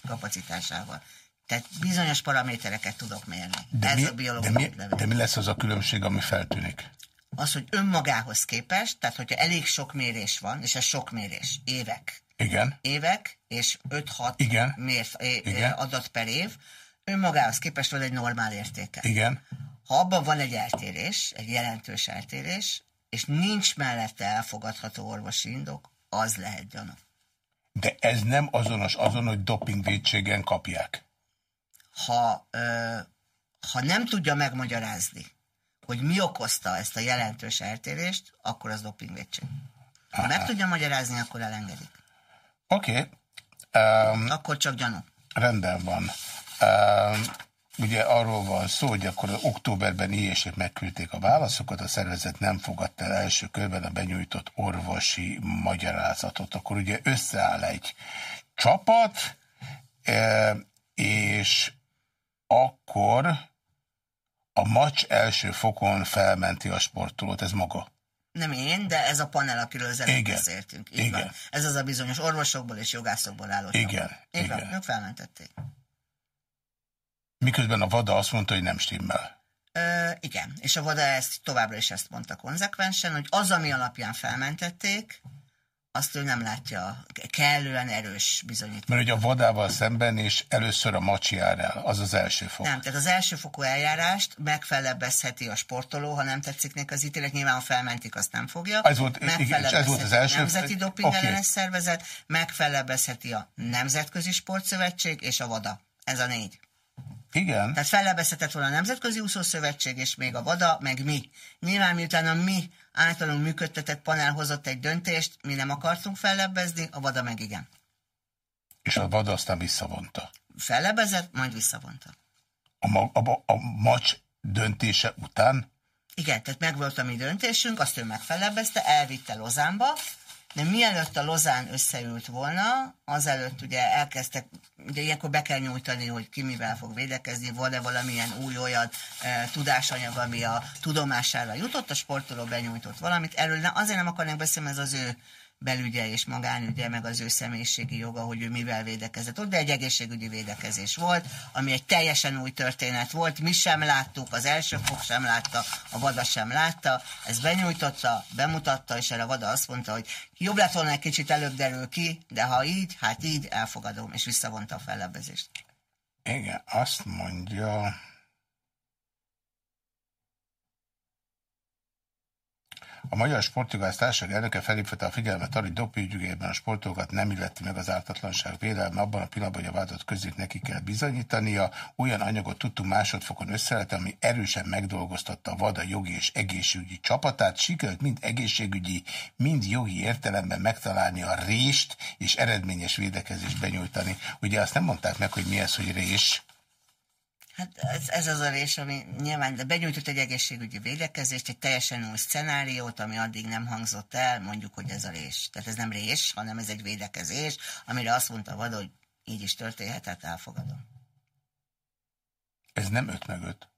kapacitásával. Tehát bizonyos paramétereket tudok mérni. De Ez mi, a biológiai de mi, de mi lesz az a különbség, ami feltűnik? Az, hogy önmagához képest, tehát hogyha elég sok mérés van, és ez sok mérés, évek. Igen. Évek, és 5-6 mért, Igen. adat per év, önmagához képest van egy normál értéke. Igen. Ha abban van egy eltérés, egy jelentős eltérés, és nincs mellette elfogadható orvosi indok, az lehet gyanú. De ez nem azonos azon, hogy dopingvédségen kapják ha, ö, ha nem tudja megmagyarázni, hogy mi okozta ezt a jelentős eltérést, akkor az dopingvédség. Ha meg tudja magyarázni, akkor elengedik. Oké. Okay. Um, akkor csak gyanú. Rendben van. Um, ugye arról van szó, hogy akkor októberben ilyesek megküldték a válaszokat, a szervezet nem fogadta el első körben a benyújtott orvosi magyarázatot. Akkor ugye összeáll egy csapat, és akkor a match első fokon felmenti a sportolót, ez maga. Nem én, de ez a panel, akiről az előbb beszéltünk. Így igen. Van. Ez az a bizonyos orvosokból és jogászokból álló Igen. Így igen. Van, ők felmentették. Miközben a VADA azt mondta, hogy nem stimmel. Ö, igen, és a VADA ezt továbbra is ezt mondta konzekvensen, hogy az, ami alapján felmentették, azt ő nem látja kellően erős bizonyíték. Mert ugye a vadával szemben is először a macsi jár el, az az első fok. Nem, tehát az első fokú eljárást megfelebbezheti a sportoló, ha nem tetszik neki az ítélet, nyilván felmentik, azt nem fogja. Ez volt, igen, ez volt az első. A Nemzeti Doping okay. ellenes szervezet, megfelebbezheti a Nemzetközi Sportszövetség és a VADA. Ez a négy. Igen. Tehát fellebezhetett volna a Nemzetközi Úszószövetség, és még a VADA, meg mi. Nyilván miután a mi általunk működtetett panel hozott egy döntést, mi nem akartunk fellebbezni, a VADA meg igen. És a VADA aztán visszavonta. Fellebezett, majd visszavonta. A, a, a, a macs döntése után? Igen, tehát megvolt a mi döntésünk, azt ő megfelebbezte, elvitte Lozánba, de mielőtt a Lozán összeült volna, azelőtt ugye elkezdtek, ugye ilyenkor be kell nyújtani, hogy ki mivel fog védekezni, van-e valamilyen új olyan e, tudásanyag, ami a tudomására jutott, a sportoló benyújtott valamit. Erről ne, azért nem akarnak beszélni, ez az ő belügye és magánügye, meg az ő személyiségi joga, hogy ő mivel védekezett ott, de egy egészségügyi védekezés volt, ami egy teljesen új történet volt, mi sem láttuk, az első fok sem látta, a vada sem látta, ez benyújtotta, bemutatta, és erre a vada azt mondta, hogy jobb lett volna egy kicsit előbb derül ki, de ha így, hát így elfogadom, és visszavonta a fellebbezést. Igen, azt mondja... A Magyar Sportjogász Társaság elnöke felhívta a figyelmet arra, hogy dopingügyében a sportolókat nem illeti meg az ártatlanság vélelme abban a pillanatban, hogy a vádat közé neki kell bizonyítania. Olyan anyagot tudtunk másodfokon összelet, ami erősen megdolgoztatta a VADA jogi és egészségügyi csapatát. Sikerült mind egészségügyi, mind jogi értelemben megtalálni a rést és eredményes védekezést benyújtani. Ugye azt nem mondták meg, hogy mi ez, hogy rés, Hát ez, ez az a rés, ami nyilván de benyújtott egy egészségügyi védekezést, egy teljesen új szenáriót, ami addig nem hangzott el, mondjuk, hogy ez a rés. Tehát ez nem rés, hanem ez egy védekezés, amire azt mondta vad, hogy így is történhetett, elfogadom. Ez nem öt meg öt.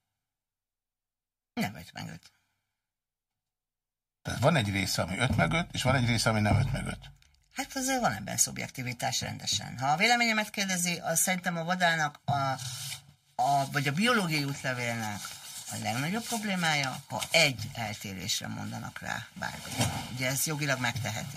Nem öt meg öt. Tehát van egy része, ami öt meg öt, és van egy része, ami nem öt meg öt. Hát azért van ebben szubjektivitás rendesen. Ha a véleményemet kérdezi, az szerintem a vadának a, a, vagy a biológiai útlevélnek a legnagyobb problémája, ha egy eltérésre mondanak rá bármit. Ugye ez jogilag megteheti.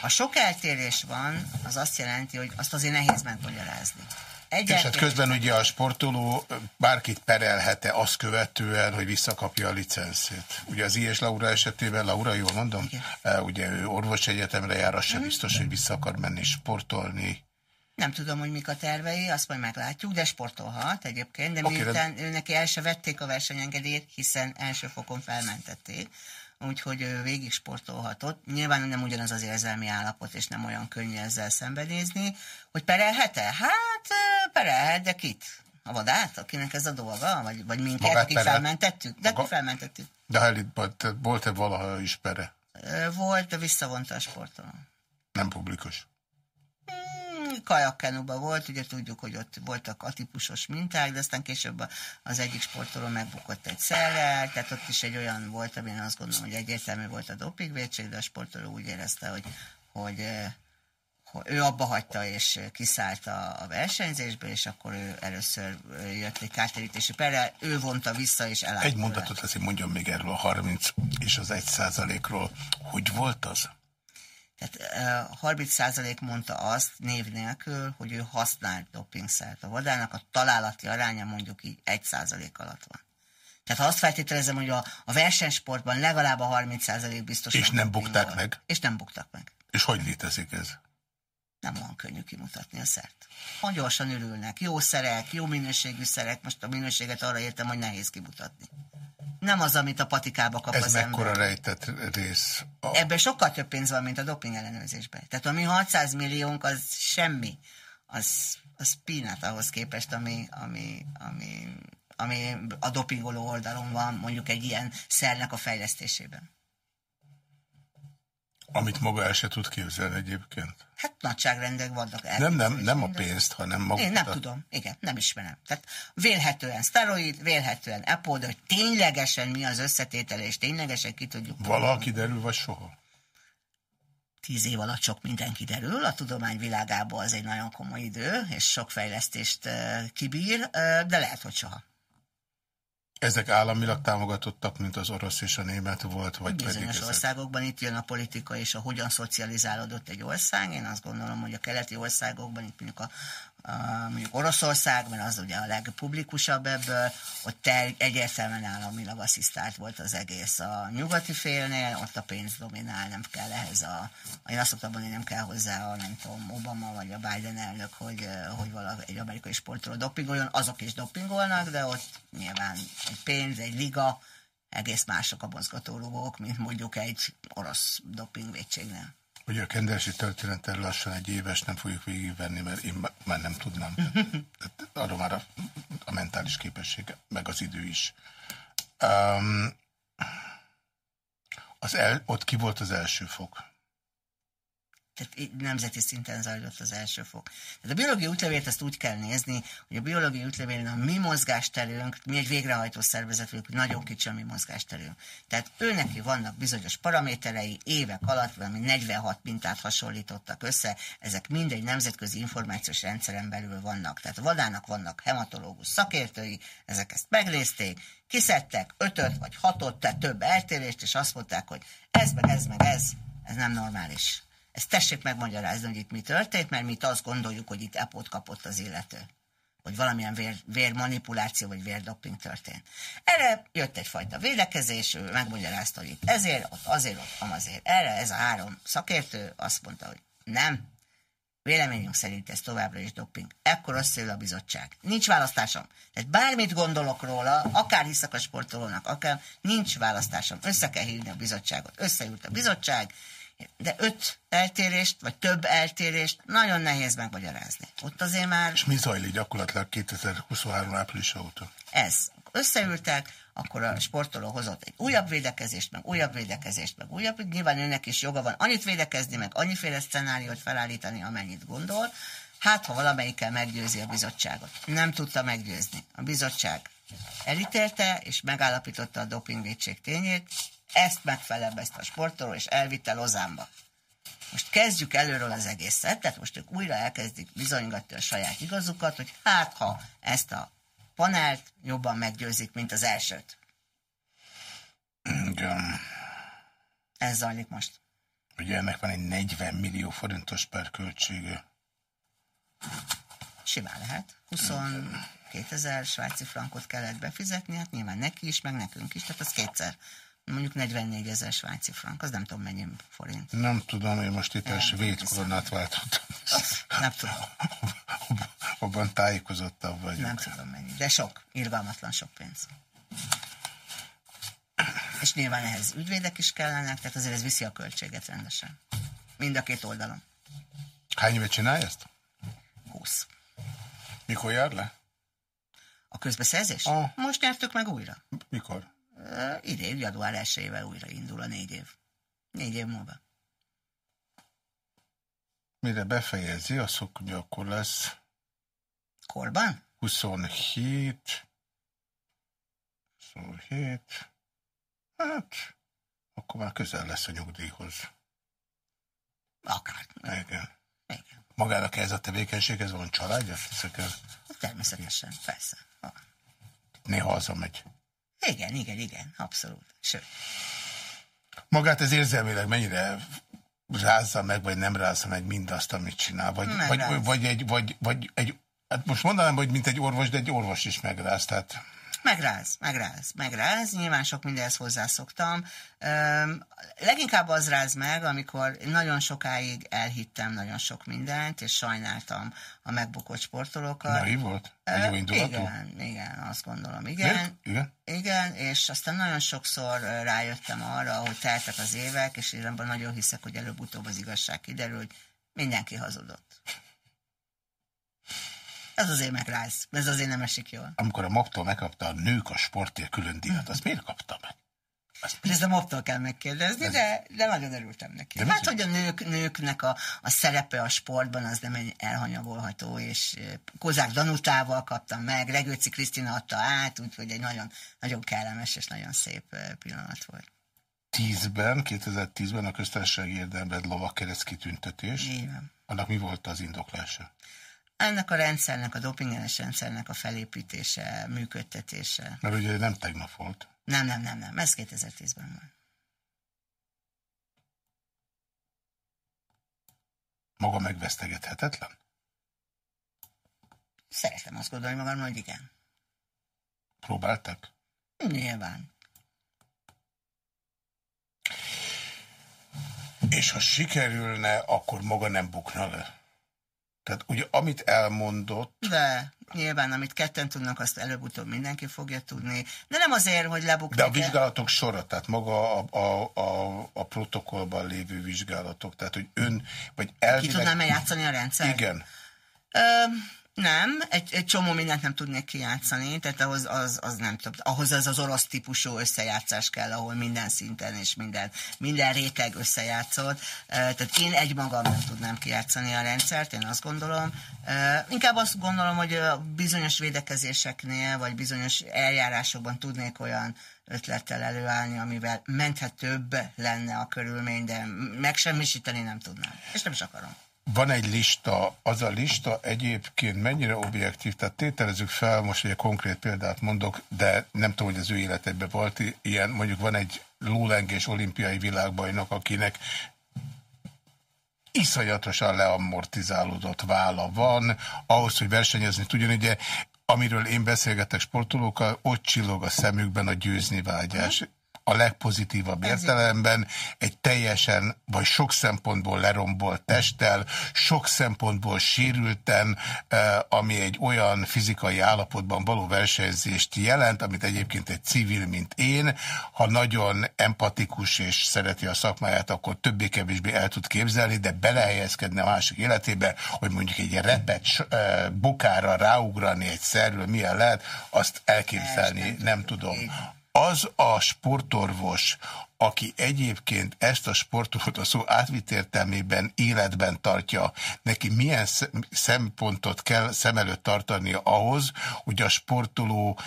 Ha sok eltérés van, az azt jelenti, hogy azt azért nehéz megmagyarázni. Egy és hát közben ugye a sportoló bárkit perelhet-e azt követően, hogy visszakapja a licenszét. Ugye az I.S. Laura esetében, Laura, jól mondom? Igen. Ugye ő orvos egyetemre jár, az sem mhm. biztos, hogy vissza akar menni sportolni. Nem tudom, hogy mik a tervei, azt majd meglátjuk, de sportolhat egyébként, de okay, miután de... neki el se vették a versenyengedélyt, hiszen első fokon felmentették, úgyhogy ő végig sportolhatott. Nyilván nem ugyanaz az érzelmi állapot, és nem olyan könnyű ezzel szembenézni, hogy perelhet-e? Hát perelhet, de kit? A vadát, akinek ez a dolga? Vagy, vagy minket, Magát akik felmentettük? De Maga... felmentettük. De volt-e valaha is pere? Volt, de visszavonta a sportoló. Nem publikus kajakkenúban volt, ugye tudjuk, hogy ott voltak atípusos minták, de aztán később az egyik sportoló megbukott egy szerrel, tehát ott is egy olyan volt, amin azt gondolom, hogy egyértelmű volt a dopingvédség, de a sportoló úgy érezte, hogy, hogy hogy ő abba hagyta és kiszállt a, a versenyzésből, és akkor ő először jött egy kártérítési perre, ő vonta vissza és elállt. Egy mondatot azért mondjon még erről a 30 és az 1 százalékról. Hogy volt az? Tehát 30% mondta azt név nélkül, hogy ő használt dopingszert. A vadának a találati aránya mondjuk így 1% alatt van. Tehát ha azt feltételezem, hogy a, a versenysportban legalább a 30% biztos. És nem bukták meg? És nem buktak meg. És hogy létezik ez? Nem olyan könnyű kimutatni a szert. Ha gyorsan ürülnek, jó szerek, jó minőségű szerek, most a minőséget arra értem, hogy nehéz kimutatni nem az, amit a patikába kap Ez az mekkora ember. rejtett rész? A... Ebben sokkal több pénz van, mint a doping ellenőrzésben. Tehát ami 600 milliónk, az semmi. Az, az peanut ahhoz képest, ami, ami, ami, ami a dopingoló oldalon van, mondjuk egy ilyen szernek a fejlesztésében. Amit maga el se tud képzelni egyébként? Hát nagyságrendek vannak. Nem, nem, nem a pénzt, hanem maga. Én nem tudom, igen, nem ismerem. Tehát vélhetően szteroid, vélhetően EPO, de hogy ténylegesen mi az összetétele, és ténylegesen ki tudjuk... Valaha kiderül, vagy soha? Tíz év alatt sok minden kiderül, a tudomány világából az egy nagyon komoly idő, és sok fejlesztést kibír, de lehet, hogy soha. Ezek államilag támogatottak, mint az orosz és a német volt, vagy Bizonyos pedig ezek... országokban itt jön a politika, és a hogyan szocializálódott egy ország. Én azt gondolom, hogy a keleti országokban, itt mondjuk a mondjuk Oroszország, mert az ugye a legpublikusabb ebből, ott egyértelműen államilag asszisztált volt az egész. A nyugati félnél ott a pénz dominál, nem kell ehhez a, én azt szoktam mondani, nem kell hozzá a, nem tudom, Obama vagy a Biden elnök, hogy, hogy valami egy amerikai sportoló dopingoljon, azok is dopingolnak, de ott nyilván egy pénz, egy liga, egész mások a mozgatórugók, mint mondjuk egy orosz dopingvédségnél. Ugye a kendelési történettel lassan egy éves nem fogjuk végigvenni, mert én már nem tudnám. Tehát, arra már a, a mentális képessége, meg az idő is. Um, az el, ott ki volt az első fok? Tehát nemzeti szinten zajlott az első fok. Tehát a biológiai útlevélt azt úgy kell nézni, hogy a biológiai útlevélén a mi mozgásterünk, mi egy végrehajtó szervezet vagyunk, nagyon kicsi a mi mozgásterünk. Tehát őneki vannak bizonyos paraméterei, évek alatt valami 46 mintát hasonlítottak össze, ezek mindegy nemzetközi információs rendszeren belül vannak. Tehát a vadának vannak hematológus szakértői, ezek ezt megnézték, kiszedtek ötöt vagy hatot, tehát több eltérést, és azt mondták, hogy ez meg ez meg ez, ez nem normális ezt tessék megmagyarázni, hogy itt mi történt, mert mi itt azt gondoljuk, hogy itt epót kapott az illető. Hogy valamilyen vér, vérmanipuláció vagy vérdoping történt. Erre jött egyfajta védekezés, ő megmagyarázta, hogy itt ezért, ott azért, ott amazért. Erre ez a három szakértő azt mondta, hogy nem, Véleményünk szerint ez továbbra is doping. Ekkor összeül a bizottság. Nincs választásom. Tehát bármit gondolok róla, akár hiszek a sportolónak, akár nincs választásom. Össze kell hívni a bizottságot. Összeült a bizottság, de öt eltérést, vagy több eltérést nagyon nehéz megmagyarázni. Ott azért már... És mi zajlik gyakorlatilag 2023 április óta? Ez. Összeültek, akkor a sportoló hozott egy újabb védekezést, meg újabb védekezést, meg újabb, nyilván önnek is joga van annyit védekezni, meg annyiféle szenáriót felállítani, amennyit gondol. Hát, ha valamelyikkel meggyőzi a bizottságot. Nem tudta meggyőzni. A bizottság elítélte, és megállapította a dopingvédség tényét, ezt megfelebezte a sportoló, és elvitte Lozánba. Most kezdjük előről az egészet, tehát most ők újra elkezdik bizonygatni a saját igazukat, hogy hát ha ezt a panelt jobban meggyőzik, mint az elsőt. Igen. Ez zajlik most. Ugye ennek van egy 40 millió forintos per költsége. Simán lehet. 22 ezer svájci frankot kellett befizetni, hát nyilván neki is, meg nekünk is, tehát az kétszer mondjuk 44 ezer svájci frank, az nem tudom mennyi forint. Nem tudom, én most itt első védkoronát váltottam. Nem tudom. Abban tájékozottabb vagyok. Nem tudom mennyi, de sok, irgalmatlan sok pénz. És nyilván ehhez ügyvédek is kellenek, tehát azért ez viszi a költséget rendesen. Mind a két oldalon. Hány éve csinálja ezt? 20. Mikor jár le? A közbeszerzés? Ah. Most nyertük meg újra. Mikor? Idén, január 1 újra indul a négy év. Négy év múlva. Mire befejezi, az hogy akkor lesz Korban? 27, 27, hát akkor már közel lesz a nyugdíjhoz. Akár. Igen. Igen. Magának ez a tevékenységhez van családja? Természetesen, persze. Ah. Néha hazamegy. Igen, igen, igen, abszolút. Sőt. Magát ez érzelmileg mennyire rázza meg, vagy nem rázza meg mindazt, amit csinál? Vagy, Nem vagy, ráz. vagy, egy, vagy, vagy egy, hát most mondanám, hogy mint egy orvos, de egy orvos is megráz, tehát Megráz, megráz, megráz. Nyilván sok mindenhez hozzászoktam. Üm, leginkább az ráz meg, amikor nagyon sokáig elhittem nagyon sok mindent, és sajnáltam a megbukott sportolókat. naiv volt? Egy jó indulatú? Igen, igen, azt gondolom, igen. Miért? Igen? Igen, és aztán nagyon sokszor rájöttem arra, hogy teltek az évek, és abban nagyon hiszek, hogy előbb-utóbb az igazság kiderül, hogy mindenki hazudott. Ez azért megráz, ez azért nem esik jól. Amikor a MOP-tól megkapta a nők a sportért külön díjat, azt miért kapta meg? Azt Ezt a mobtól kell megkérdezni, de, de nagyon örültem neki. De hát, hogy a nők, nőknek a, a szerepe a sportban az nem egy elhanyagolható, és eh, Kozák Danutával kaptam meg, Regőci Krisztina adta át, úgyhogy egy nagyon, nagyon kellemes és nagyon szép eh, pillanat volt. 10-ben, 2010-ben a köztársasági érdemben lovakkereszt kitüntetés. Van. Annak mi volt az indoklása? Ennek a rendszernek, a dopingenes rendszernek a felépítése, működtetése. Mert ugye nem tegnap volt. Nem, nem, nem, nem, ez 2010-ben van. Maga megvesztegethetetlen? Szeretem azt gondolni magam, hogy igen. Próbáltak? Nyilván. És ha sikerülne, akkor maga nem bukna le. Tehát ugye amit elmondott, De nyilván, amit ketten tudnak, azt előbb-utóbb mindenki fogja tudni. De nem azért, hogy lebuknak. de a vizsgálatok sora, tehát maga a, a, a, a protokollban lévő vizsgálatok, tehát hogy ön, vagy Ki elvileg... tudnám -e játszani a rendszer? Igen. Ö, Nem, egy, egy csomó mindent nem tudnék kijátszani, tehát ahhoz az, az nem tudom, ahhoz az az orosz típusú összejátszás kell, ahol minden szinten és minden, minden réteg összejátszott. Tehát én egymagam nem tudnám kijátszani a rendszert, én azt gondolom. Inkább azt gondolom, hogy bizonyos védekezéseknél, vagy bizonyos eljárásokban tudnék olyan ötlettel előállni, amivel menthetőbb lenne a körülmény, de megsemmisíteni nem tudnám. És nem is akarom. Van egy lista, az a lista egyébként mennyire objektív, tehát tételezzük fel, most egy konkrét példát mondok, de nem tudom, hogy az ő életedben volt ilyen, mondjuk van egy lólengés olimpiai világbajnok, akinek iszonyatosan leamortizálódott válla van, ahhoz, hogy versenyezni tudjon, ugye amiről én beszélgetek sportolókkal, ott csillog a szemükben a győzni vágyás a legpozitívabb értelemben egy teljesen, vagy sok szempontból lerombolt testtel, sok szempontból sérülten, eh, ami egy olyan fizikai állapotban való versenyzést jelent, amit egyébként egy civil, mint én, ha nagyon empatikus és szereti a szakmáját, akkor többé-kevésbé el tud képzelni, de belehelyezkedni a másik életébe, hogy mondjuk egy repet eh, bukára ráugrani egy szerről milyen lehet, azt elképzelni nem tudom az a sportorvos, aki egyébként ezt a sportot a szó átvitt életben tartja, neki milyen szempontot kell szem előtt tartania ahhoz, hogy a sportoló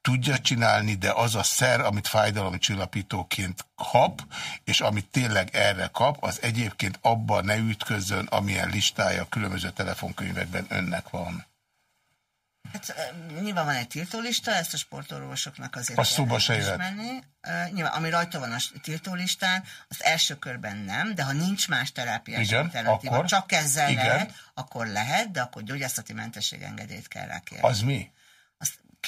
tudja csinálni, de az a szer, amit fájdalomcsillapítóként kap, és amit tényleg erre kap, az egyébként abban ne ütközzön, amilyen listája a különböző telefonkönyvekben önnek van. Hát nyilván van egy tiltólista, ezt a sportorvosoknak azért a szóba se ismerni. Nyilván, ami rajta van a tiltólistán, az első körben nem, de ha nincs más terápiás alternatíva, akkor, csak ezzel Igen. lehet, akkor lehet, de akkor gyógyászati mentesség engedélyt kell rá kérni. Az mi?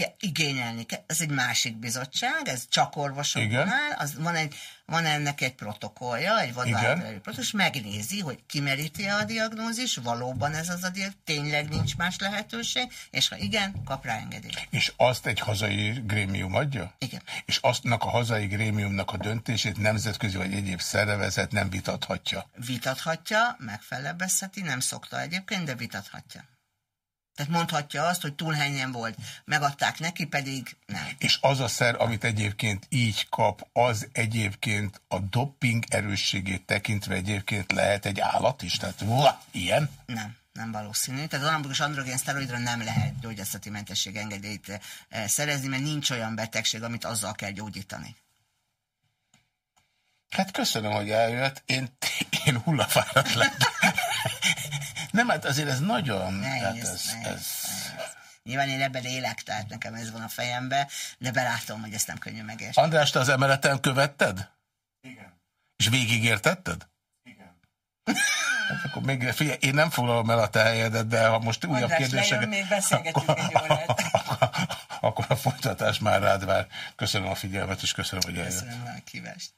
Ke, igényelni kell. Ez egy másik bizottság, ez csak orvosoknál, az van, egy, van ennek egy protokollja, egy vadvállalói és megnézi, hogy kimeríti a diagnózis, valóban ez az a diagnózis, tényleg nincs más lehetőség, és ha igen, kap rá engedélyt. És azt egy hazai grémium adja? Igen. És aztnak a hazai grémiumnak a döntését nemzetközi vagy egyéb szervezet nem vitathatja? Vitathatja, megfelebbezheti, nem szokta egyébként, de vitathatja. Tehát mondhatja azt, hogy túlhenyen volt, megadták neki, pedig nem. És az a szer, amit egyébként így kap, az egyébként a dopping erősségét tekintve egyébként lehet egy állat is? Tehát uah, ilyen? Nem nem valószínű. Tehát az anabolikus androgén szteroidra nem lehet gyógyászati mentesség engedélyt eh, szerezni, mert nincs olyan betegség, amit azzal kell gyógyítani. Hát köszönöm, hogy eljött. Én, én hullafáradt lettem. Nem, hát azért ez nagyon... Nehéz, hát ez, nehéz, ez... Nehéz. Nyilván én ebben élek, tehát nekem ez van a fejembe, de belátom, hogy ezt nem könnyű megérteni. András, te az emeleten követted? Igen. És végigértetted? Igen. Hát akkor még, figyelj, én nem foglalom el a te helyedet, de ha most újabb András, kérdéseket... Lejön, még beszélgetünk egy órát. akkor a folytatás már rád vár. Köszönöm a figyelmet, és köszönöm, hogy eljött. Köszönöm a kívást.